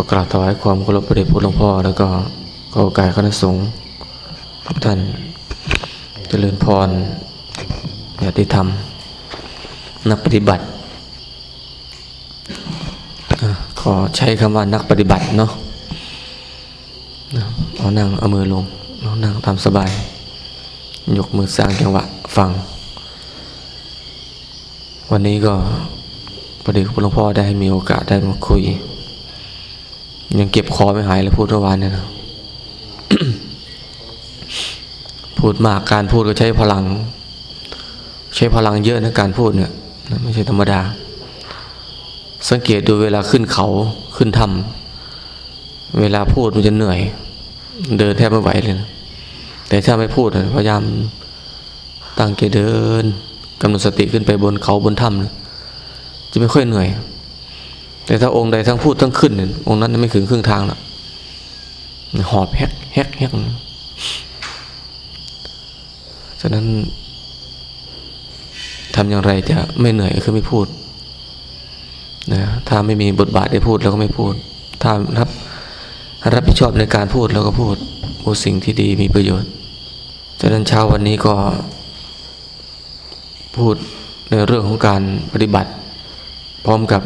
ก็กราบถวายความเคารพพระเดชพระหลวงพ่อ แล้วก็ขอโอกาสคณะสงฆ์ทุกท่านเจริญพรญาติธรรม นักปฏิบัติขอใช้คำว่านักปฏิบัติเนาะเอานั่งเอามือลงเอานั่งตาสบาย ยกมือสร้างจังหวะฟัง วันนี้ก็พอดีหลวงพ่อได้มีโอกาสได้มาคุย ยังเก็บคอไม่หายเลยพูดเมื่อวานเนี่ยนะพูดมากการพูดก็ใช้พลัง ใช้พลังเยอะนะการพูดเนี่ยไม่ใช่ธรรมดา สังเกตดูเวลาขึ้นเขาขึ้นถ้ำเวลาพูดมันจะเหนื่อย เดินแทบไม่ไหวเลยนะแต่ถ้าไม่พูดพยายามตั้งใจเดินกำหนดสติขึ้นไปบนเขาบนถ้ำจะไม่ค่อยเหนื่อย แต่ถ้าองค์ใดทั้งพูดทั้งขึ้นเนี่ยองค์นั้นไม่ถึงครึ่งทางหรอกหอบแฮกแฮกแฮกฉะนั้นทำอย่างไรจะไม่เหนื่อยคือไม่พูดนะถ้าไม่มีบทบาทได้พูดเราก็ไม่พูด ถ้ารับรับผิดชอบในการพูดเราก็พูดพูดสิ่งที่ดีมีประโยชน์ฉะนั้นเช้าวันนี้ก็พูดในเรื่องของการปฏิบัติ พร้อมกับ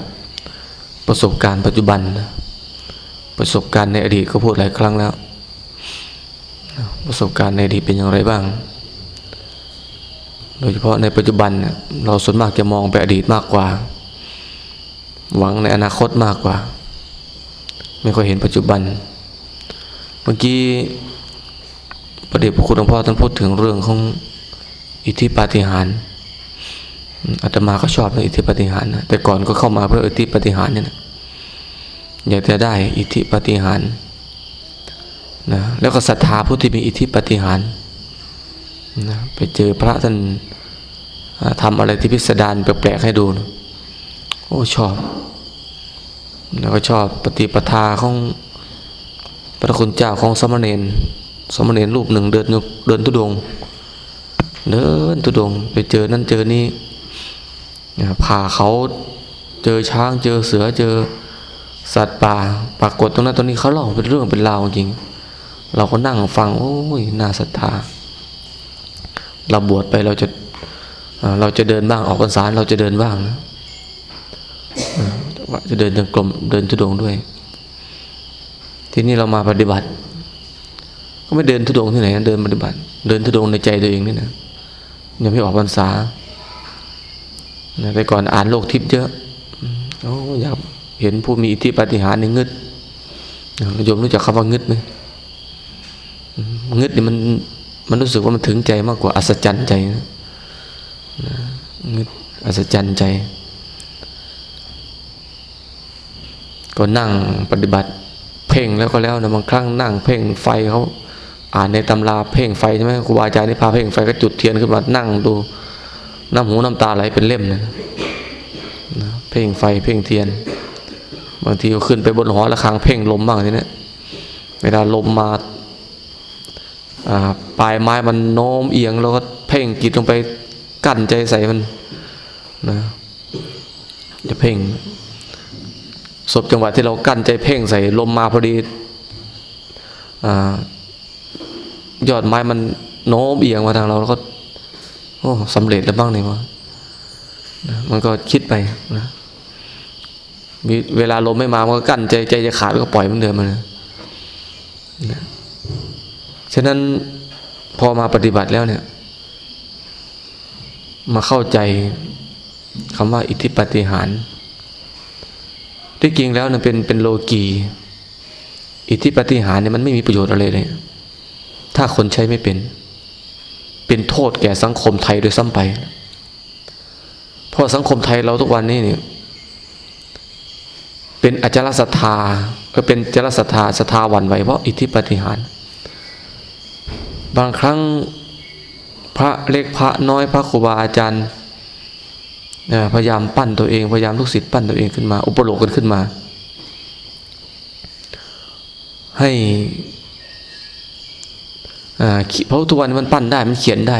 ประสบการณ์ปัจจุบันประสบการณ์ในอดีตก็พูดหลายครั้งแล้ว ประสบการณ์ในอดีตเป็นอย่างไรบ้าง โดยเฉพาะในปัจจุบันเราส่วนมากจะมองไปอดีตมากกว่า หวังในอนาคตมากกว่า ไม่ค่อยเห็นปัจจุบัน เมื่อกี้ประเดี๋ยวพระคุณหลวงพ่อท่านพูดถึงเรื่องของอิทธิปาฏิหาริย์ อาตมาก็ชอบในอิทธิปฏิหารนะแต่ก่อนก็เข้ามาเพื่ออิทธิปฏิหารเนี่ยนะอยากจะได้อิทธิปฏิหารนะแล้วก็ศรัทธาผู้ที่มีอิทธิปฏิหารนะไปเจอพระท่านทำอะไรที่พิสดารแปลกๆให้ดูนะโอ้ชอบ แล้วก็ชอบปฏิปทาของพระคุณเจ้าของสมณเณรสมณเณรรูปหนึ่งเดินเดินทุดง เดินทุดง ไปเจอนั่นเจอนี้ ผ่าเขาเจอช้างเจอเสือเจอสัตว์ป่าปรากฏตรงนั้นตรงนี้เขาเล่าเป็นเรื่องเป็นราวจริง เราก็นั่งฟังโอ้ยน่าศรัทธาเราบวชไปเราจะเราจะเดินบ้างออกพรรษาเราจะเดินบ้างนะว่าจะเดินจงกลมเดินทุดงด้วย ทีนี้เรามาปฏิบัติ ก็ไม่เดินทุดงที่ไหนเดินปฏิบัติ เดินทุดงในใจตัวเองนี่นะยังไม่ออกพรรษา แต่ก่อนอ่านโลกทิพย์เยอะโอ้อยากเห็นผู้มีอิทธิปฏิหารในงึดโยมรู้จักคำว่างึดไหมงึดนี่มันมันรู้สึกว่ามันถึงใจมากกว่าอัศจรรย์ใจนะงึดอัศจรรย์ใจ ก็นั่งปฏิบัติ เพ่งแล้วก็แล้วนะบางครั้งนั่ง เพ่งไฟเขาอ่านในตำราเพ่งไฟใช่ไหมครูบาอาจารย์นี่พาเพ่งไฟก็จุดเทียนขึ้นมานั่งดู น้ำหูน้ำตาไหลเป็นเล่มนะเพ่งไฟเพ่งเทียน บางทีก็ขึ้นไปบนหอระฆังเพ่งลมบ้างทีนี้เวลาลมมาปลายไม้มันโน้มเอียงแล้วก็เพ่งจิตลงไปกั้นใจใส่มันนะจะเพ่งศพจังหวะที่เรากั้นใจเพ่งใส่ลมมาพอดีอยอดไม้มันโน้มเอียงมาทางเราแล้วก็ โอ้สำเร็จแล้วบ้างนี่วะมันก็คิดไปนะมีเวลาลมไม่มามันก็กั้นใจใจจะขาดก็ปล่อยมันเดิมมานะฉะนั้นพอมาปฏิบัติแล้วเนี่ย มาเข้าใจคำว่าอิทธิปฏิหาร ที่จริงแล้วเนี่ยเป็นเป็นโลกีอิทธิปฏิหารเนี่ยมันไม่มีประโยชน์อะไรเลย ถ้าคนใช้ไม่เป็น เป็นโทษแก่สังคมไทยโดยซ้ำไป เพราะสังคมไทยเราทุกวันนี้เนี่ยเป็นอจารศรัทธาก็เป็นจารศรัทธาศรัทธาวันไหวเพราะอิทธิปฏิหาร บางครั้งพระเล็กพระน้อยพระครูบาอาจารย์พยายามปั้นตัวเองพยายามลูกศิษย์ปั้นตัวเองขึ้นมา อุปโลกกันขึ้นมา ให้ เพราะทุกวันมันปั้นได้มันเขียนได้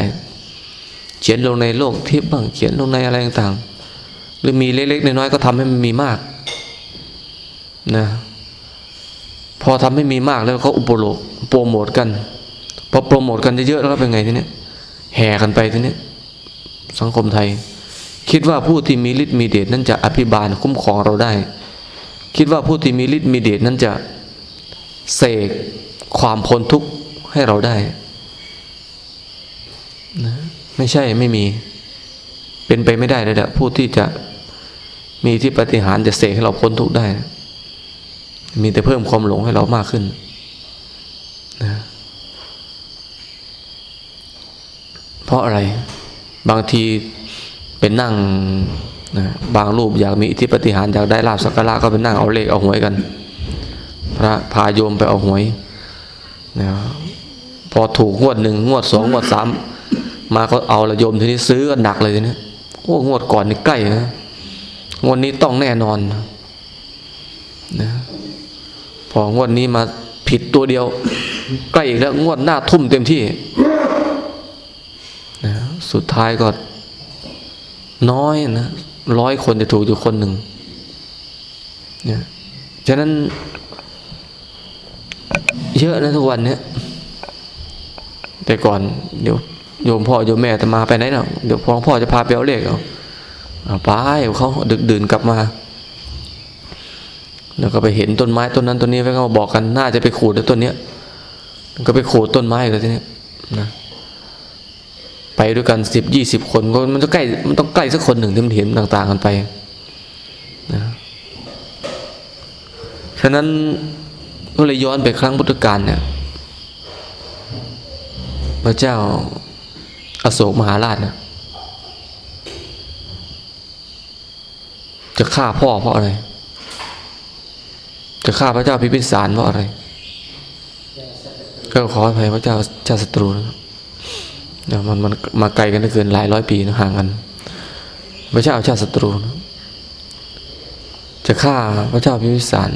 เขียนลงในโลกทิพย์บ้างเขียนลงในอะไรต่างๆหรือมีเล็กๆน้อยๆก็ทำให้มันมีมากนะพอทำให้มีมากแล้วเขาอุปโลกโปรโมทกันพอโปรโมทกันเยอะๆแล้วเป็นไงทีนี้แห่กันไปทีนี้สังคมไทย คิดว่าผู้ที่มีฤทธิ์มีเดชนั้นจะอภิบาลคุ้มครองเราได้ คิดว่าผู้ที่มีฤทธิ์มีเดชนั้นจะเสกความพ้นทุกข์ ให้เราได้นะไม่ใช่ไม่มี เป็นไปไม่ได้เลยแหละผู้ที่จะมีที่ปฏิหารจะเสกให้เราพ้นทุกข์ได้ มีแต่เพิ่มความหลงให้เรามากขึ้นนะเพราะอะไร บางทีเป็นนั่งนะบางรูปอยากมีอิทธิปฏิหารอยากได้ลาบสักการะก็เป็นนั่งเอาเลขเอาหวยกัน พระพาโยมไปเอาหวยนะ พอถูกงวดหนึ่งงวดสองงวดสามมาก็เอาละโยมทีนี้ซื้อกันหนักเลยทีนี้โอ้งวดก่อนนี่ใกล้นะงวดนี้ต้องแน่นอนนะพองวดนี้มาผิดตัวเดียว ใกล้อีกแล้วงวดหน้าทุ่มเต็มที่นะสุดท้ายก็น้อยนะร้อยคนจะถูกอยู่คนหนึ่งเนี่ยฉะนั้น เยอะนะทุกวันเนี้ย แต่ก่อนเดี๋ยวโยมพ่อโยมแม่จะมาไปไหนเนาะเดี๋ยวพ่อพ่อจะพาไปเอาเลขเอาเอาไปเขาดึกดื่นกลับมา แล้วก็ไปเห็นต้นไม้ต้นนั้นต้นนี้แล้วก็มาบอกกันน่าจะไปขูดต้นเนี้ยก็ไปขูดต้นไม้เลยทีนี้นะไปด้วยกันสิบยี่สิบคนก็มันจะใกล้มันต้องใกล้สักคนหนึ่งที่มันเห็นต่าง ๆ กันไปนะฉะนั้นก็เลยย้อนไปครั้งพุทธกาลเนี่ย พระเจ้าอโศกมหาราชนะจะฆ่าพ่อเพราะอะไร จะฆ่าพระเจ้าพิพิสารเพราะอะไร ก็ขออภัยพระเจ้าชาติศัตรูนะครับมันมันมาไกลกันเกินหลายร้อยปีนะห่างกัน พระเจ้าชาติศัตรูนะจะฆ่าพระเจ้าพิพิสาร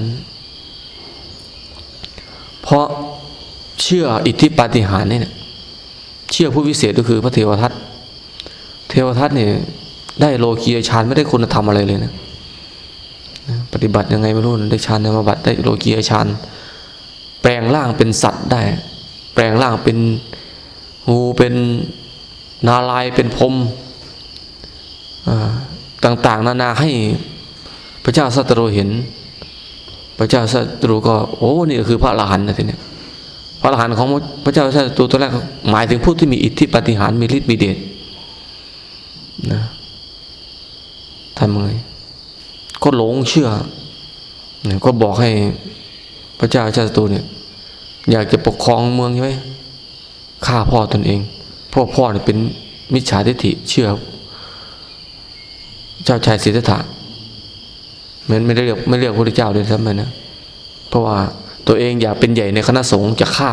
เพราะเชื่ออิทธิปาฏิหาริย์เนี่ย เชื่อผู้วิเศษก็คือพระเทวทัตเทวทัตเนี่ยได้โลกียฌานไม่ได้คุณธรรมอะไรเลยนะปฏิบัติยังไงไม่รู้ได้ฌานในมาบัติได้โลกียฌานแปลงร่างเป็นสัตว์ได้ แปลงร่างเป็นงูเป็นนาลายเป็นพรมต่างๆ นานาให้พระเจ้าสัตรูเห็น พระเจ้าสัตรูก็ โอ้นี่ก็คือพระอรหันต์นะทีนี้พระ อรหันต์ของพระเจ้าสัตรูตัวแรกหมายถึงผู้ที่มีอิทธิปฏิหารมีฤทธิ์มีเดชนะทำไงก็หลงเชื่อเนี่ยก็บอกให้พระเจ้าชาติตูเนี่ย อยากจะปกครองเมืองใช่ไหมฆ่าพ่อตนเองพ่อพ่อเนี่ยเป็นมิจฉาทิฏฐิเชื่อ เจ้าชายสิทธัตถะเหมือนไม่ได้เรียกไม่เรียกพระเจ้าเลยซ้ำไปนะเพราะว่า ตัวเองอยากเป็นใหญ่ในคณะสงฆ์จะฆ่า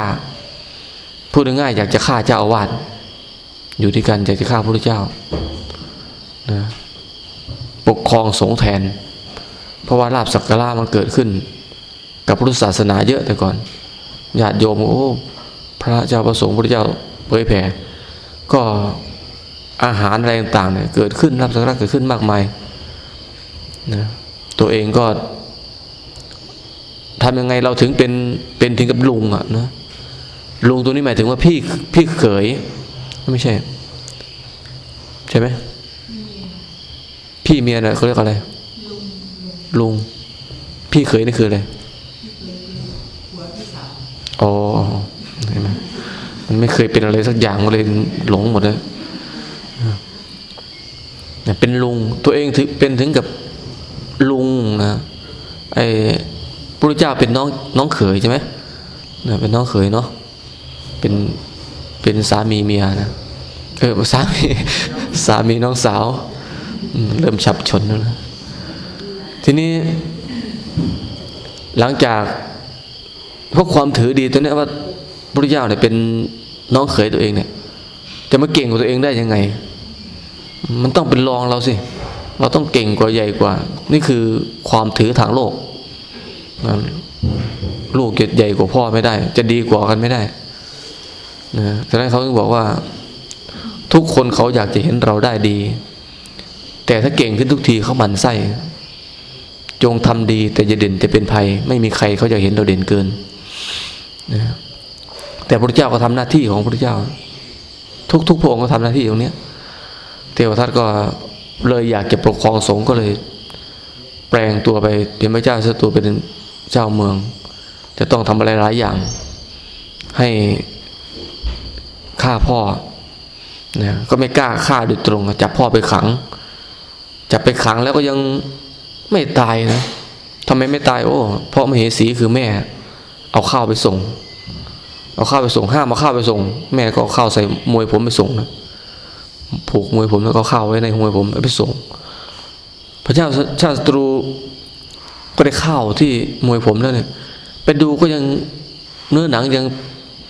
พูดง่ายๆอยากจะฆ่าเจ้าอาวาสอยู่ที่กันอยากจะฆ่าพระเจ้านะปกครองสงฆ์แทน เพราะว่าลาบสักการะมันเกิดขึ้น กับพุทธศาสนาเยอะแต่ก่อนญาติโยมโอ้พระเจ้าประสงค์พระเจ้าเผยแผ่ก็อาหารอะไรต่างๆเนี่ยเกิดขึ้นรับสักการะเกิดขึ้นมากมายนะตัวเองก็ ทำยังไงเราถึงเป็นเป็นถึงกับลุงอะนะลุงตัวนี้หมายถึงว่าพี่พี่เขยไม่ใช่ ใช่ไหมพี่เมียนะเขาเรียกอะไรลุง พี่เขยนี่คืออะไรอ๋อเห็นไหมมันไม่เคยเป็นอะไรสักอย่างเลยหลงหมดเลยเป็นลุงตัวเองถึงเป็นถึงกับลุงนะไอ พระเจ้าเป็นน้องน้องเขยใช่ไหมเนี่ยเป็นน้องเขยเนาะเป็นเป็นสามีเมียนะเออสามีสามีน้องสาว เริ่มฉับชนแล้วนะทีนี้ หลังจากพวกความถือดีตัวนี้ว่าพระเจ้าเนี่ยเป็นน้องเขยตัวเองเนี่ย จะมาเก่งกว่าตัวเองได้ยังไง มันต้องเป็นรองเราสิ เราต้องเก่งกว่าใหญ่กว่า นี่คือความถือทางโลก ลูกจะใหญ่กว่าพ่อไม่ได้ จะดีกว่ากันไม่ได้นะฉะนั้นเขาต้องบอกว่า ทุกคนเขาอยากจะเห็นเราได้ดี แต่ถ้าเก่งขึ้นทุกทีเขาหมั่นไส้ จงทำดีแต่อย่าเด่นแต่เป็นภัย ไม่มีใครเขาจะเห็นเราเด่นเกินนะแต่พระเจ้าก็ทำหน้าที่ของพระเจ้า ทุกๆพระองค์ก็ทำหน้าที่ตรงนี้เทวทัตก็เลยอยากจะปกครองสงฆ์ก็เลย แปลงตัวไปเป็นพระเจ้าศัตรูเป็น เจ้าเมือง จะต้องทำอะไรหลายอย่าง ให้ฆ่าพ่อนะก็ไม่กล้าฆ่าโดยตรงจับพ่อไปขังจับไปขังแล้วก็ยังไม่ตายนะทำไมไม่ตายโอ้เพราะมเหสีคือแม่ เอาข้าวไปส่ง เอาข้าวไปส่งห้ามเอาข้าวไปส่ง แม่ก็เอาข้าวใส่มวยผมไปส่งนะผูกมวยผมแล้วก็ข้าวไว้ในมวยผมไปส่ง พระเจ้าชาติศัตรู ก็ได้ข้าวที่มวยผมแล้วเนี่ยไปดูก็ยังเนื้อหนังยัง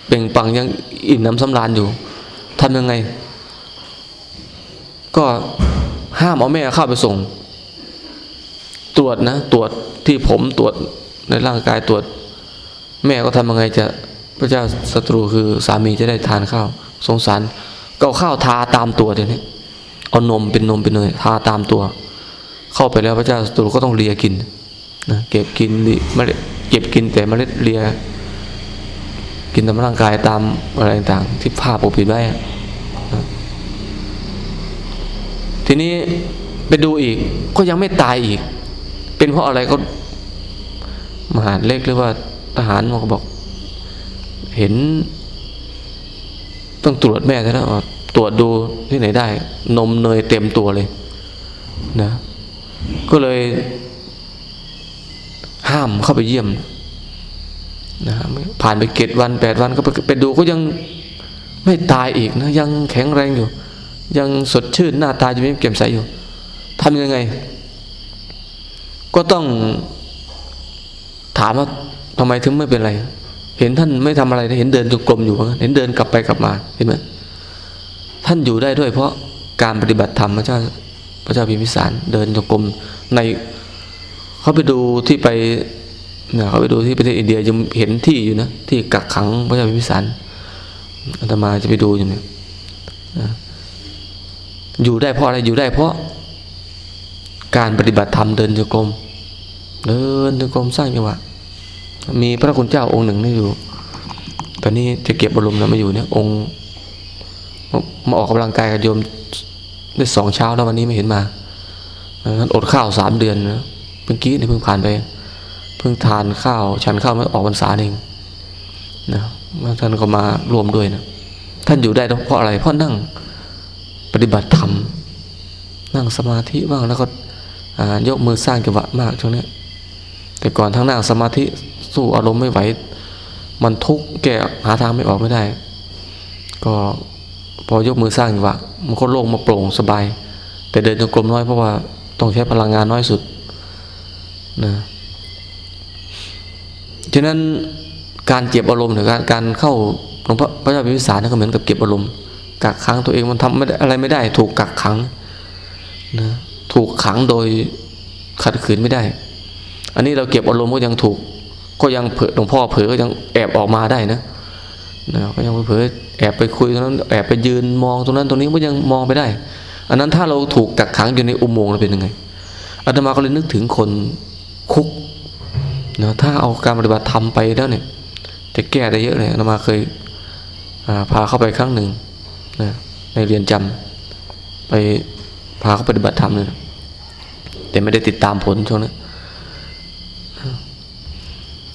เป่งปังยังอิ่มน้ำสำราญอยู่ทำยังไง ก็ห้ามเอาแม่เข้าไปส่ง ตรวจนะ ตรวจที่ผมตรวจในร่างกายตรวจ แม่ก็ทำยังไงจะพระเจ้าศัตรูคือสามีจะได้ทานข้าว สงสารก็เอาข้าวทาตามตัวเดี๋ยวนี้เอานมเป็นนมเป็นเนยทาตามตัว เข้าไปแล้วพระเจ้าศัตรูก็ต้องเลียกิน นะเก็บกินเมล็ดเก็บกินแต่เมล็ดเลีย กินตามร่างกายตามอะไรต่างที่ผ้าปกปิดไว้ทีนี้ไปดูอีกก็ยังไม่ตายอีก เป็นเพราะอะไรก็มหาเล็กหรือว่าทหารมันก็บอก เห็น ต้องตรวจแม่แล้วตรวจดูที่ไหนได้ นมเนยเต็มตัวเลย นะ ก็เลย ห้ามเข้าไปเยี่ยมนะผ่านไปเกตวันแปดวันก็ไปดูก็ยังไม่ตายอีกนะยังแข็งแรงอยู่ ยังสดชื่นหน้าตาจะไม่เก็มใสอยู่ทำยังไง ก็ต้องถามว่าทำไมถึงไม่เป็นไร เห็นท่านไม่ทำอะไรเห็นเดินจงกรมอยู่เห็นเดินกลับไปกลับมาเห็นไหมท่านอยู่ได้ด้วยเพราะการปฏิบัติธรรมพระเจ้าพระเจ้าพิมพิสารเดินจงกรมใน เขาไปดูที่ไปเนี่ยเขาไปดูที่ประเทศอินเดียยังเห็นที่อยู่นะที่กักขังพระเจ้าพิมพิสารอาตมาจะไปดูอยู่เนี่ยอยู่ได้เพราะอะไรอยู่ได้เพราะ การปฏิบัติธรรมเดินจงกรมเดินจงกรมสร้างจังหวะมีพระคุณเจ้าองค์หนึ่งนี่อยู่ ตอนนี้จะเก็บบรมแล้วมาอยู่เนี่ย องค์มาออกกำลังกายกับโยมได้สองเช้าแล้ววันนี้ไม่เห็นมาอดข้าวสามเดือนนะ เมื่อกี้เนี่ยเพิ่งผ่านไป เพิ่งทานข้าวฉันข้าวไมาออกพรรษาเองนะท่านก็มารวมด้วยนะท่านอยู่ได้เพราะอะไร เพราะนั่งปฏิบัติธรรมนั่งสมาธิบ้างแล้วก็ยกมือสร้างจังหวะมากช่วงนี้แต่ก่อนทั้งนั่งสมาธิสู้อารมณ์ไม่ไหว มันทุกข์แก้หาทางไม่ออกไม่ได้ ก็พอยกมือสร้างจังหวะมันก็โล่งมาโปร่งสบาย แต่เดินจงกรมน้อยเพราะว่าต้องใช้พลังงานน้อยสุด นะฉะนั้นการเจ็บอารมณ์หรือการการเข้าหลวงพ่อพระเจ้าพิมพิสารนั่นก็เหมือนกับเก็บอารมณ์กักขังตัวเองมันทำไม่ได้อะไรไม่ได้ ถูกกักขังนะถูกขังโดยขัดขืนไม่ได้ อันนี้เราเก็บอารมณ์ก็ยังถูก ก็ยังเผลอหลวงพ่อเผลอก็ยังแอบออกมาได้นะนะก็ยังเผลอแอบไปคุยตรงนั้นแอบไปยืนมองตรงนั้นตรงนี้ก็ยังมองไปได้ อันนั้นถ้าเราถูกกักขังอยู่ในอุโมงค์เราเป็นยังไงอาตมาก็เลยนึกถึงคน คุกนะถ้าเอาการปฏิบัติธรรมไปแล้วเนี่ย จะแก้ได้เยอะเลยอามาเคยพาเข้าไปครั้งหนึ่งนะในเรียนจำไปพาเขาปฏิบัติธรรมเลยแต่ไม่ได้ติดตามผลช่วงนั้น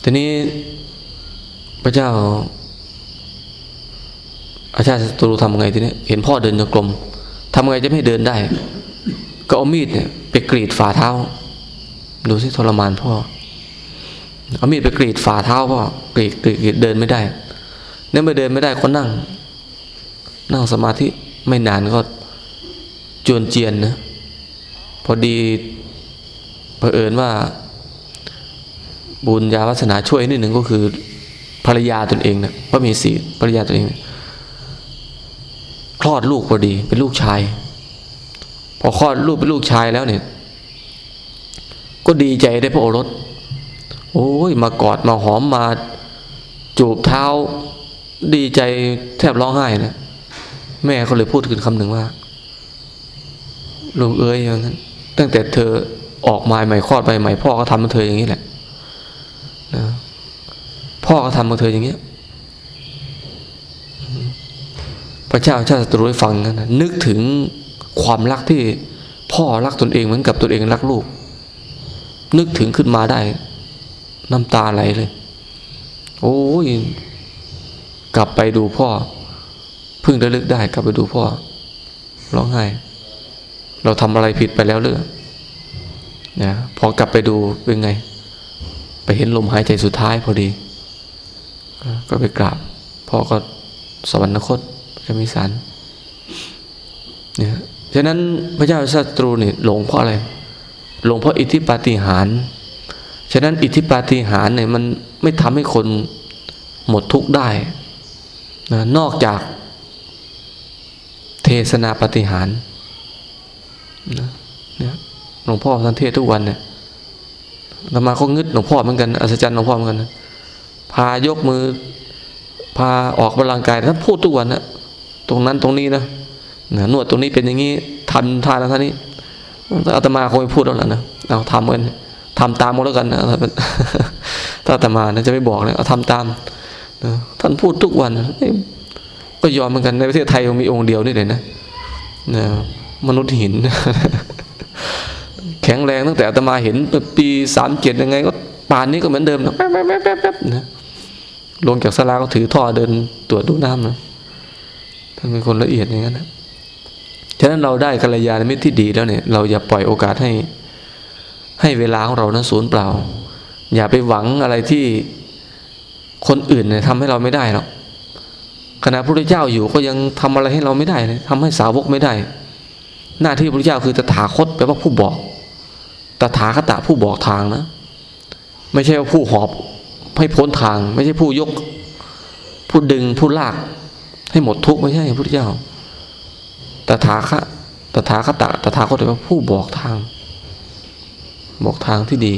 ทีนี้พระเจ้า อาชาติศัตรูทำไงทีนี้เห็นพ่อเดินจงกรมทำไงจะไม่เดินได้ ก็เอามีดเนี่ยไปกรีดฝ่าเท้า ดูสิทรมานพ่อ เอามีดไปกรีดฝ่าเท้าพ่อกรีดกรีดเดินไม่ได้เนี่ยไม่เดินไม่ได้ก็นั่ง นั่งสมาธิไม่นานก็จวนเจียนนะพอดีเผอิญว่า บุญญาวัฒนาช่วยนิดหนึ่งก็คือภรรยาตนเองนะพระมีสีภรรยาตนเองคลอดลูกพอดีเป็นลูกชาย พอคลอดลูกเป็นลูกชายแล้วเนี่ย ก็ดีใจได้พระโอรส โอ้ยมากอดมาหอมมาจูบเท้า ดีใจแทบร้องไห้นะแม่เขาเลยพูดขึ้นคำหนึ่งว่าลูกเอ้ยอย่างนั้น ตั้งแต่เธอออกมาใหม่คลอดไปใหม่พ่อก็ทำกับเธออย่างนี้แหละนะพ่อก็ทำกับเธออย่างนี้พระเจ้าชาติศัตรูให้ฟังกันนะนึกถึงความรักที่พ่อรักตนเองเหมือนกับตนเองรักลูก นึกถึงขึ้นมาได้ น้ำตาไหลเลย โอ้ยกลับไปดูพ่อ เพิ่งระลึกได้ กลับไปดูพ่อร้องไห้ เราทำอะไรผิดไปแล้วหรือนะพอกลับไปดูเป็นไง ไปเห็นลมหายใจสุดท้ายพอดี ก็ไปกราบพ่อก็สวรรคตจะมีสารเนี่ยฉะนั้นพระเจ้าศัตรูนี่หลงเพราะอะไร หลวงพราะอิทธิปาฏิหาริย์ฉะนั้นอิทธิปาฏิหาริย์เนี่ยมันไม่ทำให้คนหมดทุกข์ได้นะนอกจากเทศนาปฏิหารนะเนี่ยหลวงพ่อท่านเทศทุกวันเนี่ยธรรมาก็งึดหลวงพ่อเหมือนกันอัศจรรย์หลวงพ่อเหมือนกันนะพายกมือ พาออกกำลังกายท่านพูดทุกวันนะตรงนั้นตรงนี้นะนะนวดตรงนี้เป็นอย่างนี้ทำท่านั้นท่านนี้ อาตมาคงไม่พูดแล้วนะเอาทำกันทำตามกันแล้วกันนะถ้าอาตมานะจะไม่บอกเลยเอาทำตามนะท่านพูดทุกวันก็ยอมเหมือนกันในประเทศไทยมีองค์เดียวนี่เลยนะนะมนุษย์หิน แข็งแรงตั้งแต่อาตมาเห็นปีสามเจ็ดยังไง ก็ป่านนี้ก็เหมือนเดิมนะแป๊บแป๊บแป๊บแป๊บนะลงจากสลาก็ถือท่อเดินตรวจดูน้ำนะท่านเป็นคนละเอียดอย่างนั้นนะ ฉะนั้นเราได้กัลยาณมิตรที่ดีแล้วเนี่ย เราอย่าปล่อยโอกาสให้ ให้เวลาของเรานะศูนย์เปล่า อย่าไปหวังอะไรที่คนอื่นเนี่ยทำให้เราไม่ได้หรอกขณะพระพุทธเจ้าอยู่ก็ยังทำอะไรให้เราไม่ได้เลยทำให้สาวกไม่ได้ หน้าที่พระพุทธเจ้าคือตถาคตแปลว่าผู้บอกตถาคตะผู้บอกทางนะ ไม่ใช่ว่าผู้หอบให้พ้นทาง ไม่ใช่ผู้ยก ผู้ดึงผู้ลากให้หมดทุกข์ไม่ใช่พระพุทธเจ้า ตถาคะตถาคตะตถาคตแปลว่าผู้บอกทาง บอกทางที่ดี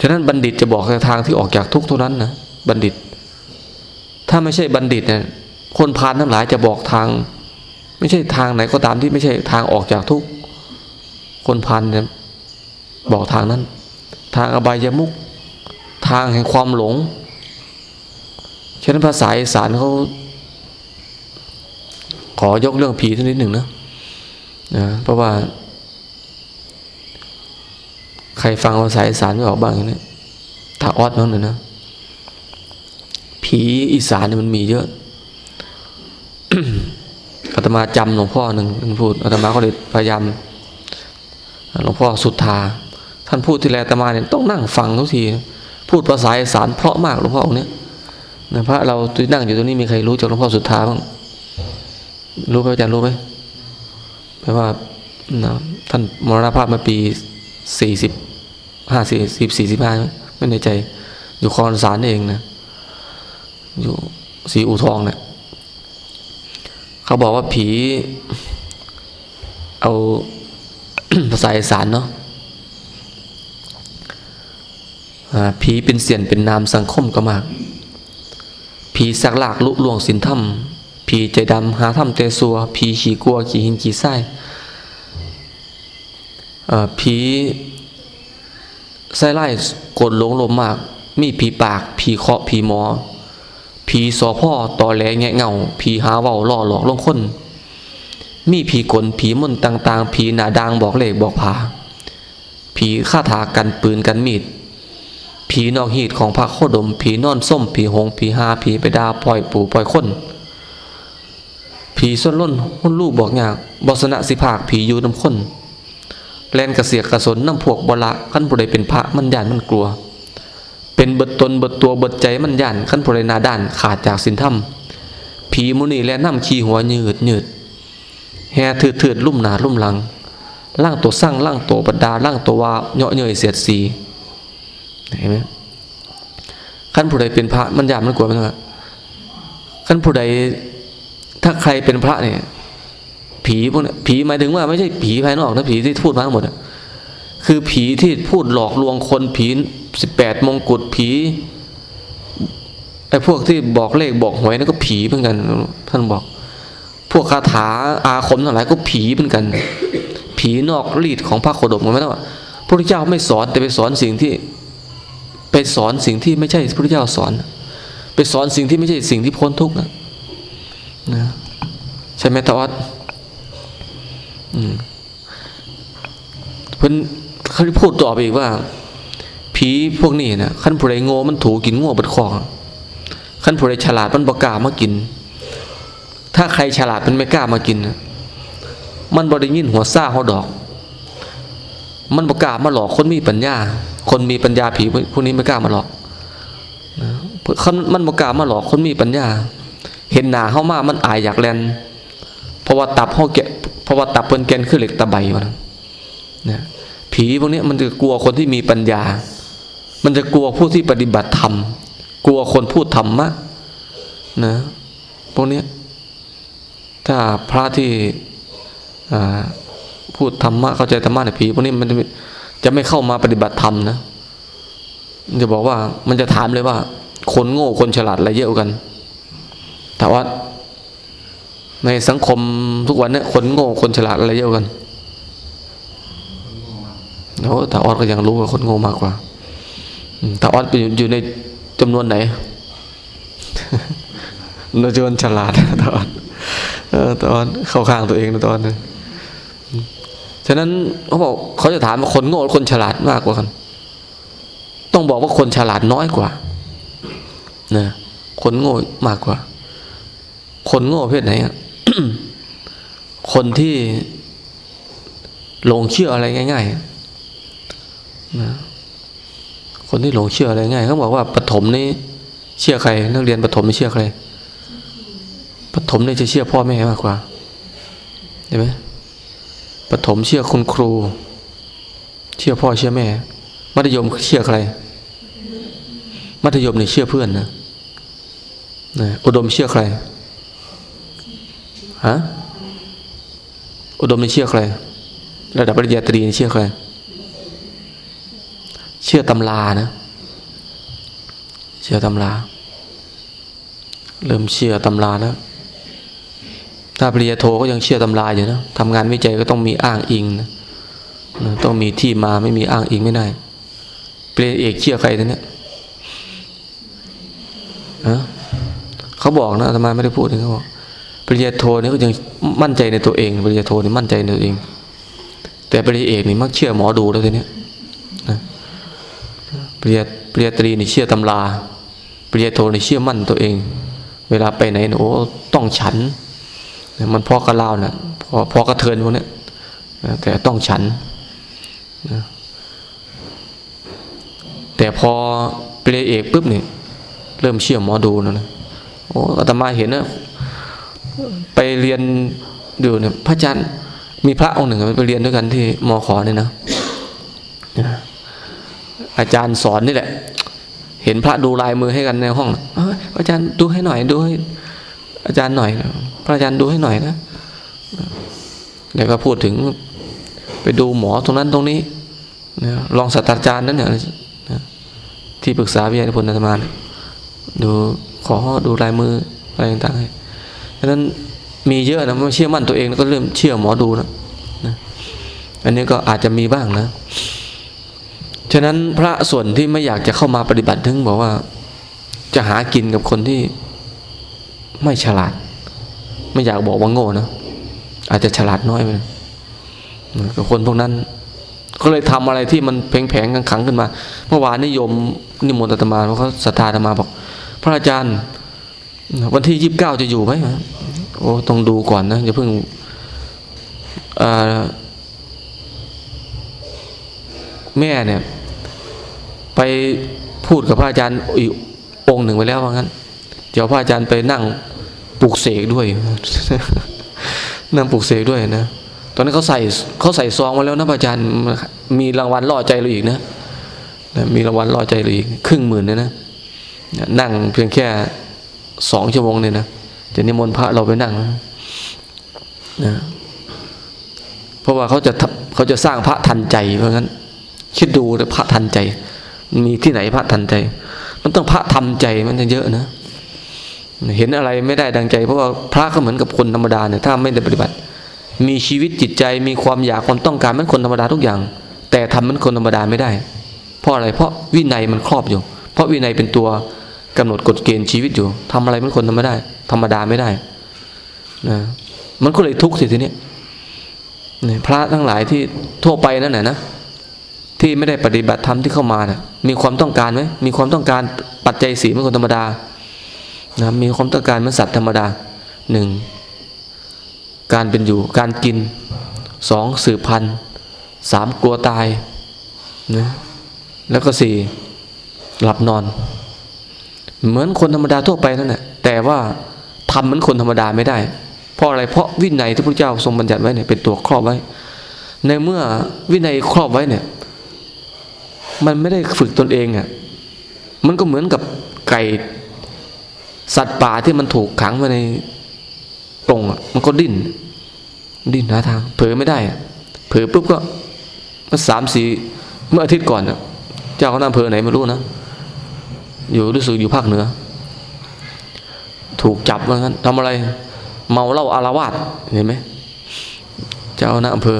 ฉะนั้นบัณฑิตจะบอกทางที่ออกจากทุกข์เท่านั้นนะบัณฑิต ถ้าไม่ใช่บัณฑิตเนี่ยคนพาลทั้งหลายจะบอกทาง ไม่ใช่ทางไหนก็ตามที่ไม่ใช่ทางออกจากทุกข์คนพาลเนี่ยบอกทางนั้น ทางอบายมุกทางแห่งความหลง ฉะนั้นภาษาอีสานเขา ขอยกเรื่องผีท่านิดหนึ่งนะนะ เพราะว่า ใครฟังภาษาอีสานไม่ออกบ้างอย่างนี้ถ้าออดนั่นเลยนะ ผีอีสานเนี่ยมันมีเยอะอาตมาจำหลวงพ่อหนึ่งท่านพูดอาตมาก็เลยพยายามหลวงพ่อสุดทาท่านพูดทีไรอาตมาเนี่ยต้องนั่งฟังทุกที พูดภาษาอีสานเพราะมากหลวงพ่อองค์นี้นะพระเราที่นั่งอยู่ตรงนี้มีใครรู้จากหลวงพ่อสุดทาบ้าง รู้ไหมอาจารย์รู้ไหมแปลว่าท่านมรณภาพมาปีสี่สิบห้าสี่สิบสี่สิบห้าไม่ในใจ อยู่คอนสารเองนะอยู่สีอูทองเนะี่ยเขาบอกว่าผี เอาภาษาอีสานเนาะผีเป็นเสียนเป็นนามสังคมก็มาก ผีสักหลากลุลวงสินถ้ำ ผีใจดำหาถ้ำเตซัวผีขี่กลัวขี่หินขี่ไส้ผีไส้ไล่กดหลงลมมาก มีผีปากผีเคาะผีหมอผีสอพ่อตอแหลแงะเงาผีหาเว้าล่อหลอกลงคน มีผีกลผีมนต่างๆ ผีหนาดางบอกเลขบอกผาผีฆ่าถากันปืนกันมีด ผีนอกหีดของพระโคดม ผีนอนส้ม ผีหง ผีหาผีไปดาปล่อยปู่ปล่อยคน ผีส้นล้นหุ่นลูกบอกยากบสนะสิภาคผีอยู่น้ำข้นแลนกระเสียกกระสนน้ำพวกบละขั้นผู้ใดเป็นพระมันยานมันกลัว เป็นเบิดตนเบิดตัวเบิดใจมันยันขั้นพลนาด้านขาดจากสินธรรมผีมุนีและน้ำขี้หัวยืดยืดแห่ถืดถืดลุ่มหนาลุ่มหลังล่างตัวสร้างล่างตัวบรรดาล่างตัวว่าเนาะเนยเสียดสีเห็นไหมขั้นผู้ใดเป็นพระมันยานมันกลัวมันว่าขั้นผู้ใด ถ้าใครเป็นพระเนี่ย ผีพวกนี้ผีหมายถึงว่าไม่ใช่ผีภายนอกนะผีที่พูดมาทั้งหมดคือผีที่พูดหลอกลวงคนผีสิบแปดมงกุฎผีไอ้พวกที่บอกเลขบอกหวยนั่นก็ผีเหมือนกัน ท่านบอก พวกคาถาอาคมทั้งหลายก็ผีเหมือนกัน ผีนอกรีดของพระโคดมมันไม่ต้องว่าพระพุทธเจ้าไม่สอนแต่ไปสอนสิ่งที่ ไปสอนสิ่งที่ไม่ใช่พระพุทธเจ้าสอน ไปสอนสิ่งที่ไม่ใช่สิ่งที่พ้นทุกข์นะ นะใช่ไหมทวัดเพิ่นเขาพูดต่อไปอีกว่า ผีพวกนี้นะขั้นผู้ใดโง่มันถูกินง่วบดคองขั้นผู้ใดฉลาดมันประกามากิน ถ้าใครฉลาดมันไม่กล้ามากินมันบริยินหัวซ่าหัวดอก มันประกามาหลอกคนมีปัญญา คนมีปัญญาผีพวกนี้ไม่กล้ามาหลอกมันประกามาหลอกคนมีปัญญา เห็นหนาเข้ามามันอายอยากแลนเพราะว่าตับเขาแกะเพราะว่าตับเปิ้นแกนคือเหล็กตะไบวะนะผีพวกนี้มันจะกลัวคนที่มีปัญญา มันจะกลัวผู้ที่ปฏิบัติธรรม กลัวคนพูดธรรมะนะพวกนี้ถ้าพระที่พูดธรรมะเข้าใจธรรมะในผีพวกนี้มันจะไม่เข้ามาปฏิบัติธรรมนะมันจะบอกว่ามันจะถามเลยว่า คนโง่คนฉลาดอะไรเยอะกัน แต่ว่า ในสังคมทุกวันเนี้คนโง่คนฉลาดอะไรเยอะกันโอ้ต่ออดก็ยังรู้ว่าคนโง่มากกว่าต่ออดอยู่ในจำนวนไหนเราจนฉลาดตาอนตาอนเข้าข้างตัวเองนะตาอนนึงฉะนั้นเขาบอกเขาจะถามว่าคนโง่คนฉลาดมากกว่ากัน ต้องบอกว่าคนฉลาดน้อยกว่านะคนโง่มากกว่า คนโง่เพศไหนอะคนที่หลงเชื่ออะไรง่ายๆนะคนที่หลงเชื่ออะไรง่ายเขาบอกว่าปฐมนี่เชื่อใคร นักเรียนปฐมไม่เชื่อใครปฐมนี่จะเชื่อพ่อแม่มากกว่าเห็นไหมปฐมเชื่อคุณครู เชื่อพ่อเชื่อแม่ มัธยมเชื่อใคร มัธยมเนี่ยเชื่อเพื่อนนะนะอุดมเชื่อใคร ฮะอุดมนี่เชื่อใครระดับปริญญาตรีนี่เชื่อใครเชื่อตำรานะ เชื่อตำรา เริ่มเชื่อตำราแล้ว ถ้าปริญญาโทก็ยังเชื่อตำราอยู่นะทำงานวิจัยก็ต้องมีอ้างอิงนะต้องมีที่มาไม่มีอ้างอิงไม่ได้ปริญญาเอกเชื่อใครเนี่ยฮะเขาบอกนะทำไมไม่ได้พูดถึงเขาบอก ปริญญาโทนี่ก็ยังมั่นใจในตัวเอง ปริญญาโทนี่มั่นใจในตัวเอง แต่ปริญญาเอกนี่มักเชื่อหมอดูแล้วทีนี้นะปริญญาปริญญาตรีนี่เชื่อตำราปริญญาโทนี่เชื่อมั่นตัวเอง เวลาไปไหนโอ้ต้องฉันมันพอกระลาวนะพอพอกระเทินพวกนี้แต่ต้องฉันนะแต่พอปริญญาเอกปุ๊บนี่เริ่มเชื่อหมอดูแล้วนะโอ้อาตมาเห็นนะ ไปเรียนดูเนี่ยพระอาจารย์มีพระองค์หนึ่งไปเรียนด้วยกันที่มอขอเนี่ยนะอาจารย์สอนนี่แหละ เห็นพระดูลายมือให้กันในห้องอาจารย์ดูให้หน่อยดูให้อาจารย์หน่อย พระอาจารย์ดูให้หน่อยนะแล้วก็พูดถึงไปดูหมอตรงนั้นตรงนี้ลองศาสตราจารย์นั้นเนี่ยที่ปรึกษาวิทยาพลธรรมาดูขอดูลายมืออะไรต่างๆ ให้ดังนั้นมีเยอะนะไม่เชื่อมั่นตัวเองแล้วก็เริ่มเชื่อหมอดูนะนะอันนี้ก็อาจจะมีบ้างนะ ฉะนั้นพระส่วนที่ไม่อยากจะเข้ามาปฏิบัติถึงบอกว่า จะหากินกับคนที่ไม่ฉลาด ไม่อยากบอกว่าโง่นะอาจจะฉลาดน้อยไปกับคนพวกนั้นก็เลยทำอะไรที่มันแผงๆขังขึ้นมา เมื่อวานนิยมนิมนต์อาตมาเพราะเขาศรัทธาอาตมาบอก พระอาจารย์ วันที่ยี่สิบเก้าจะอยู่ไหมโอ้ต้องดูก่อนนะอย่าเพิ่งแม่เนี่ย ไปพูดกับพระอาจารย์อีกองหนึ่งไปแล้วว่างั้น เดี๋ยวพระอาจารย์ไปนั่งปลุกเสกด้วยนั่งปลุกเสกด้วยนะตอนนั้นเขาใส่เขาใส่ซองมาแล้วนะพระอาจารย์มีรางวัลล่อใจเราอีกนะมีรางวัลล่อใจเราอีก ครึ่งหมื่นเนี่ยนะนั่งเพียงแค่ สองชั่วโมงเนี่ยนะจะนิมนต์พระเราไปนั่งนะเพราะว่าเขาจะเขาจะสร้างพระทันใจเพราะงั้น คิดดูเลยพระทันใจ มีที่ไหนพระทันใจ มันต้องพระทำใจมันจะเยอะนะเห็นอะไรไม่ได้ดังใจ เพราะว่าพระก็เหมือนกับคนธรรมดาเนี่ยถ้าไม่ได้ปฏิบัติ มีชีวิตจิตใจมีความอยากความต้องการมันคนธรรมดาทุกอย่าง แต่ทำเหมือนคนธรรมดาไม่ได้ เพราะอะไรเพราะวินัยมันครอบอยู่ เพราะวินัยเป็นตัว กำหนดกฎเกณฑ์ชีวิตอยู่ทำอะไรเหมือนคนธรรมดาธรรมดาไม่ได้นะมันก็เลยทุกข์สิทีนี้นี่พระทั้งหลายที่ทั่วไปนั่นแหละนะที่ไม่ได้ปฏิบัติธรรมที่เข้ามานะ่ะมีความต้องการไหมมีความต้องการปัจจัยสีเหมือนคนธรรมดานะมีความต้องการเหมือนสัตว์ธรรมดาหนึ่งการเป็นอยู่การกินสองสืบพันธุ์สามกลัวตายนะแล้วก็สี่หลับนอน เหมือนคนธรรมดาทั่วไปนั่นแหละแต่ว่าทำเหมือนคนธรรมดาไม่ได้ เพราะอะไรเพราะวินัยที่พระเจ้าทรงบัญญัติไว้เนี่ยเป็นตัวครอบไว้ ในเมื่อวินัยครอบไว้เนี่ย มันไม่ได้ฝึกตนเองอะ่ะมันก็เหมือนกับไก่สัตว์ป่าที่มันถูกขังไว้ในกรงอะมันก็ดิ้น ดิ้นหาทาง เผลอไม่ได้เผลอปุ๊บก็มาสามสี่เมื่ออาทิตย์ก่อนอะ เจ้าคณะอำเภอไหนไม่รู้นะ อยู่รู้สึกอยู่ภาคเหนือ ถูกจับว่างั้นทำอะไร เมาเหล้าอารวาสเห็นไหมเจ้าคณะอำเภอ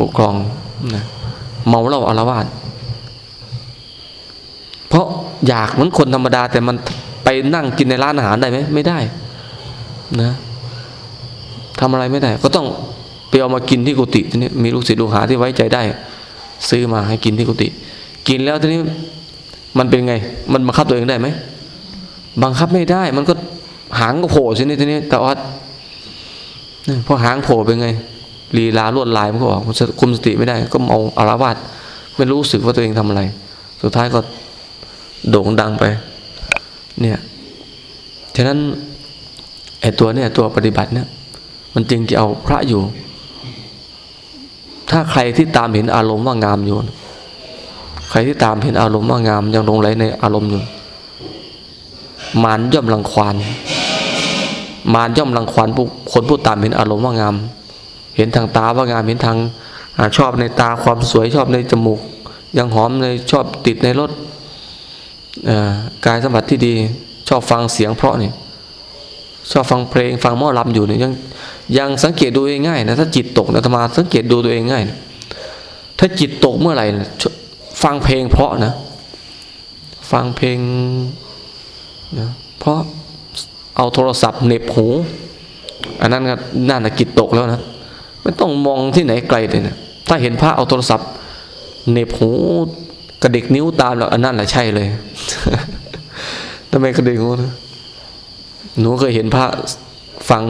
ปกครองนะเมาเหล้าอารวาสเพราะอยากเหมือนคนธรรมดา แต่มันไปนั่งกินในร้านอาหารได้ไหมไม่ได้นะทำอะไรไม่ได้ ก็ต้องไปเอามากินที่กุฏิทีนี้มีลูกศิษย์ลูกหาที่ไว้ใจได้ ซื้อมาให้กินที่กุฏิกินแล้วทีนี้ มันเป็นไง มันบังคับตัวเองได้ไหมบังคับไม่ได้ มันก็หางก็โผล่ทีนี้ทีนี้แต่ว่าพอหางโผล่เป็นไงลีลาลวดลายมันก็ออกคุมสติไม่ได้ ก็เมาอารวาสไม่รู้สึกว่าตัวเองทำอะไร สุดท้ายก็โด่งดังไป เนี่ยฉะนั้นไอ้ตัวเนี่ยตัวปฏิบัติเนี่ย มันจึงจะเอาพระอยู่ ถ้าใครที่ตามเห็นอารมณ์ว่างามอยู่ ใครที่ตามเห็นอารมณ์ว่างามยังลงไหลในอารมณ์อยู่มารย่อมรังควานมารย่อมรังควานผู้คนผู้ตามเห็นอารมณ์ว่างาม เห็นทางตาว่างามเห็นทางชอบในตาความสวยชอบในจมูก ยังหอมในชอบติดในรถกายสัมผัสที่ดีชอบฟังเสียงเพราะเนี่ยชอบฟังเพลงฟังหม้อลำอยู่เนี่ยยังยังสังเกตดูเองง่ายนะถ้าจิตตกนะธรรมาสังเกตดูตัวเองง่ายนะถ้าจิตตกเมื่อไหร่นะ ฟังเพลงเพราะนะ ฟังเพลงนะเพราะเอาโทรศัพท์เน็บหู อันนั้นก็น่าจะจิตตกแล้วนะไม่ต้องมองที่ไหนไกลเลยนะถ้าเห็นพระเอาโทรศัพท์เน็บหูกระดิกนิ้วตามแล้วอันนั้นแหละใช่เลยทำไมกระดิกหูนะหนูเคยเห็นพระฟัง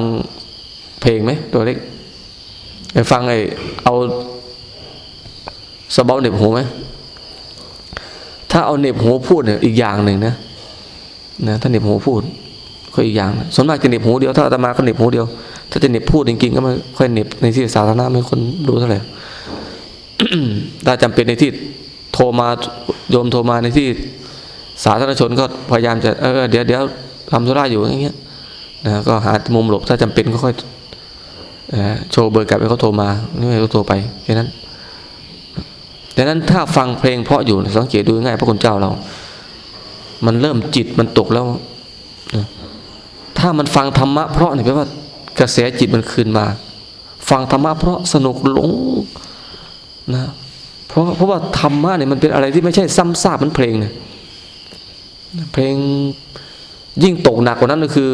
เพลงไหมตัวเล็กไปฟังไอ้เอาสบาเน็บหูไหม ถ้าเอาเน็บหูพูดเนี่ยอีกอย่างหนึ่งนะนะถ้าเน็บหูพูดก็อีกอย่างส่วนมากจะเน็บหูเดียวถ้าอาตมาก็เน็บหูเดียว ถ้าจะเน็บพูดจริงๆก็ไม่ค่อยเน็บในที่สาธารณะไม่คนดูเท่าไหร่ถ้าจำเป็นในที่โทรมาโยมโทรมาในที่สาธารณชนก็พยายามจะเออเดี๋ยวเดี๋ยวทำธุระอยู่อย่างเงี้ยนะก็หามุมหลบถ้าจำเป็นก็ค่อยโชว์เบอร์กลับให้เขาโทรมาไม่ให้เขาโทรไปแค่นั้น ดังนั้นถ้าฟังเพลงเพราะอยู่สังเกตดูง่ายพระคุณเจ้าเรา มันเริ่มจิตมันตกแล้วนะถ้ามันฟังธรรมะเพราะเนี่ยแปลว่ากระแสจิตมันคืนมา ฟังธรรมะเพราะสนุกหลงนะเพราะเพราะว่าธรรมะเนี่ยมันเป็นอะไรที่ไม่ใช่ซ้ำซากมันเพลงเนี่ยเพลงยิ่งตกหนักกว่านั้นก็คือ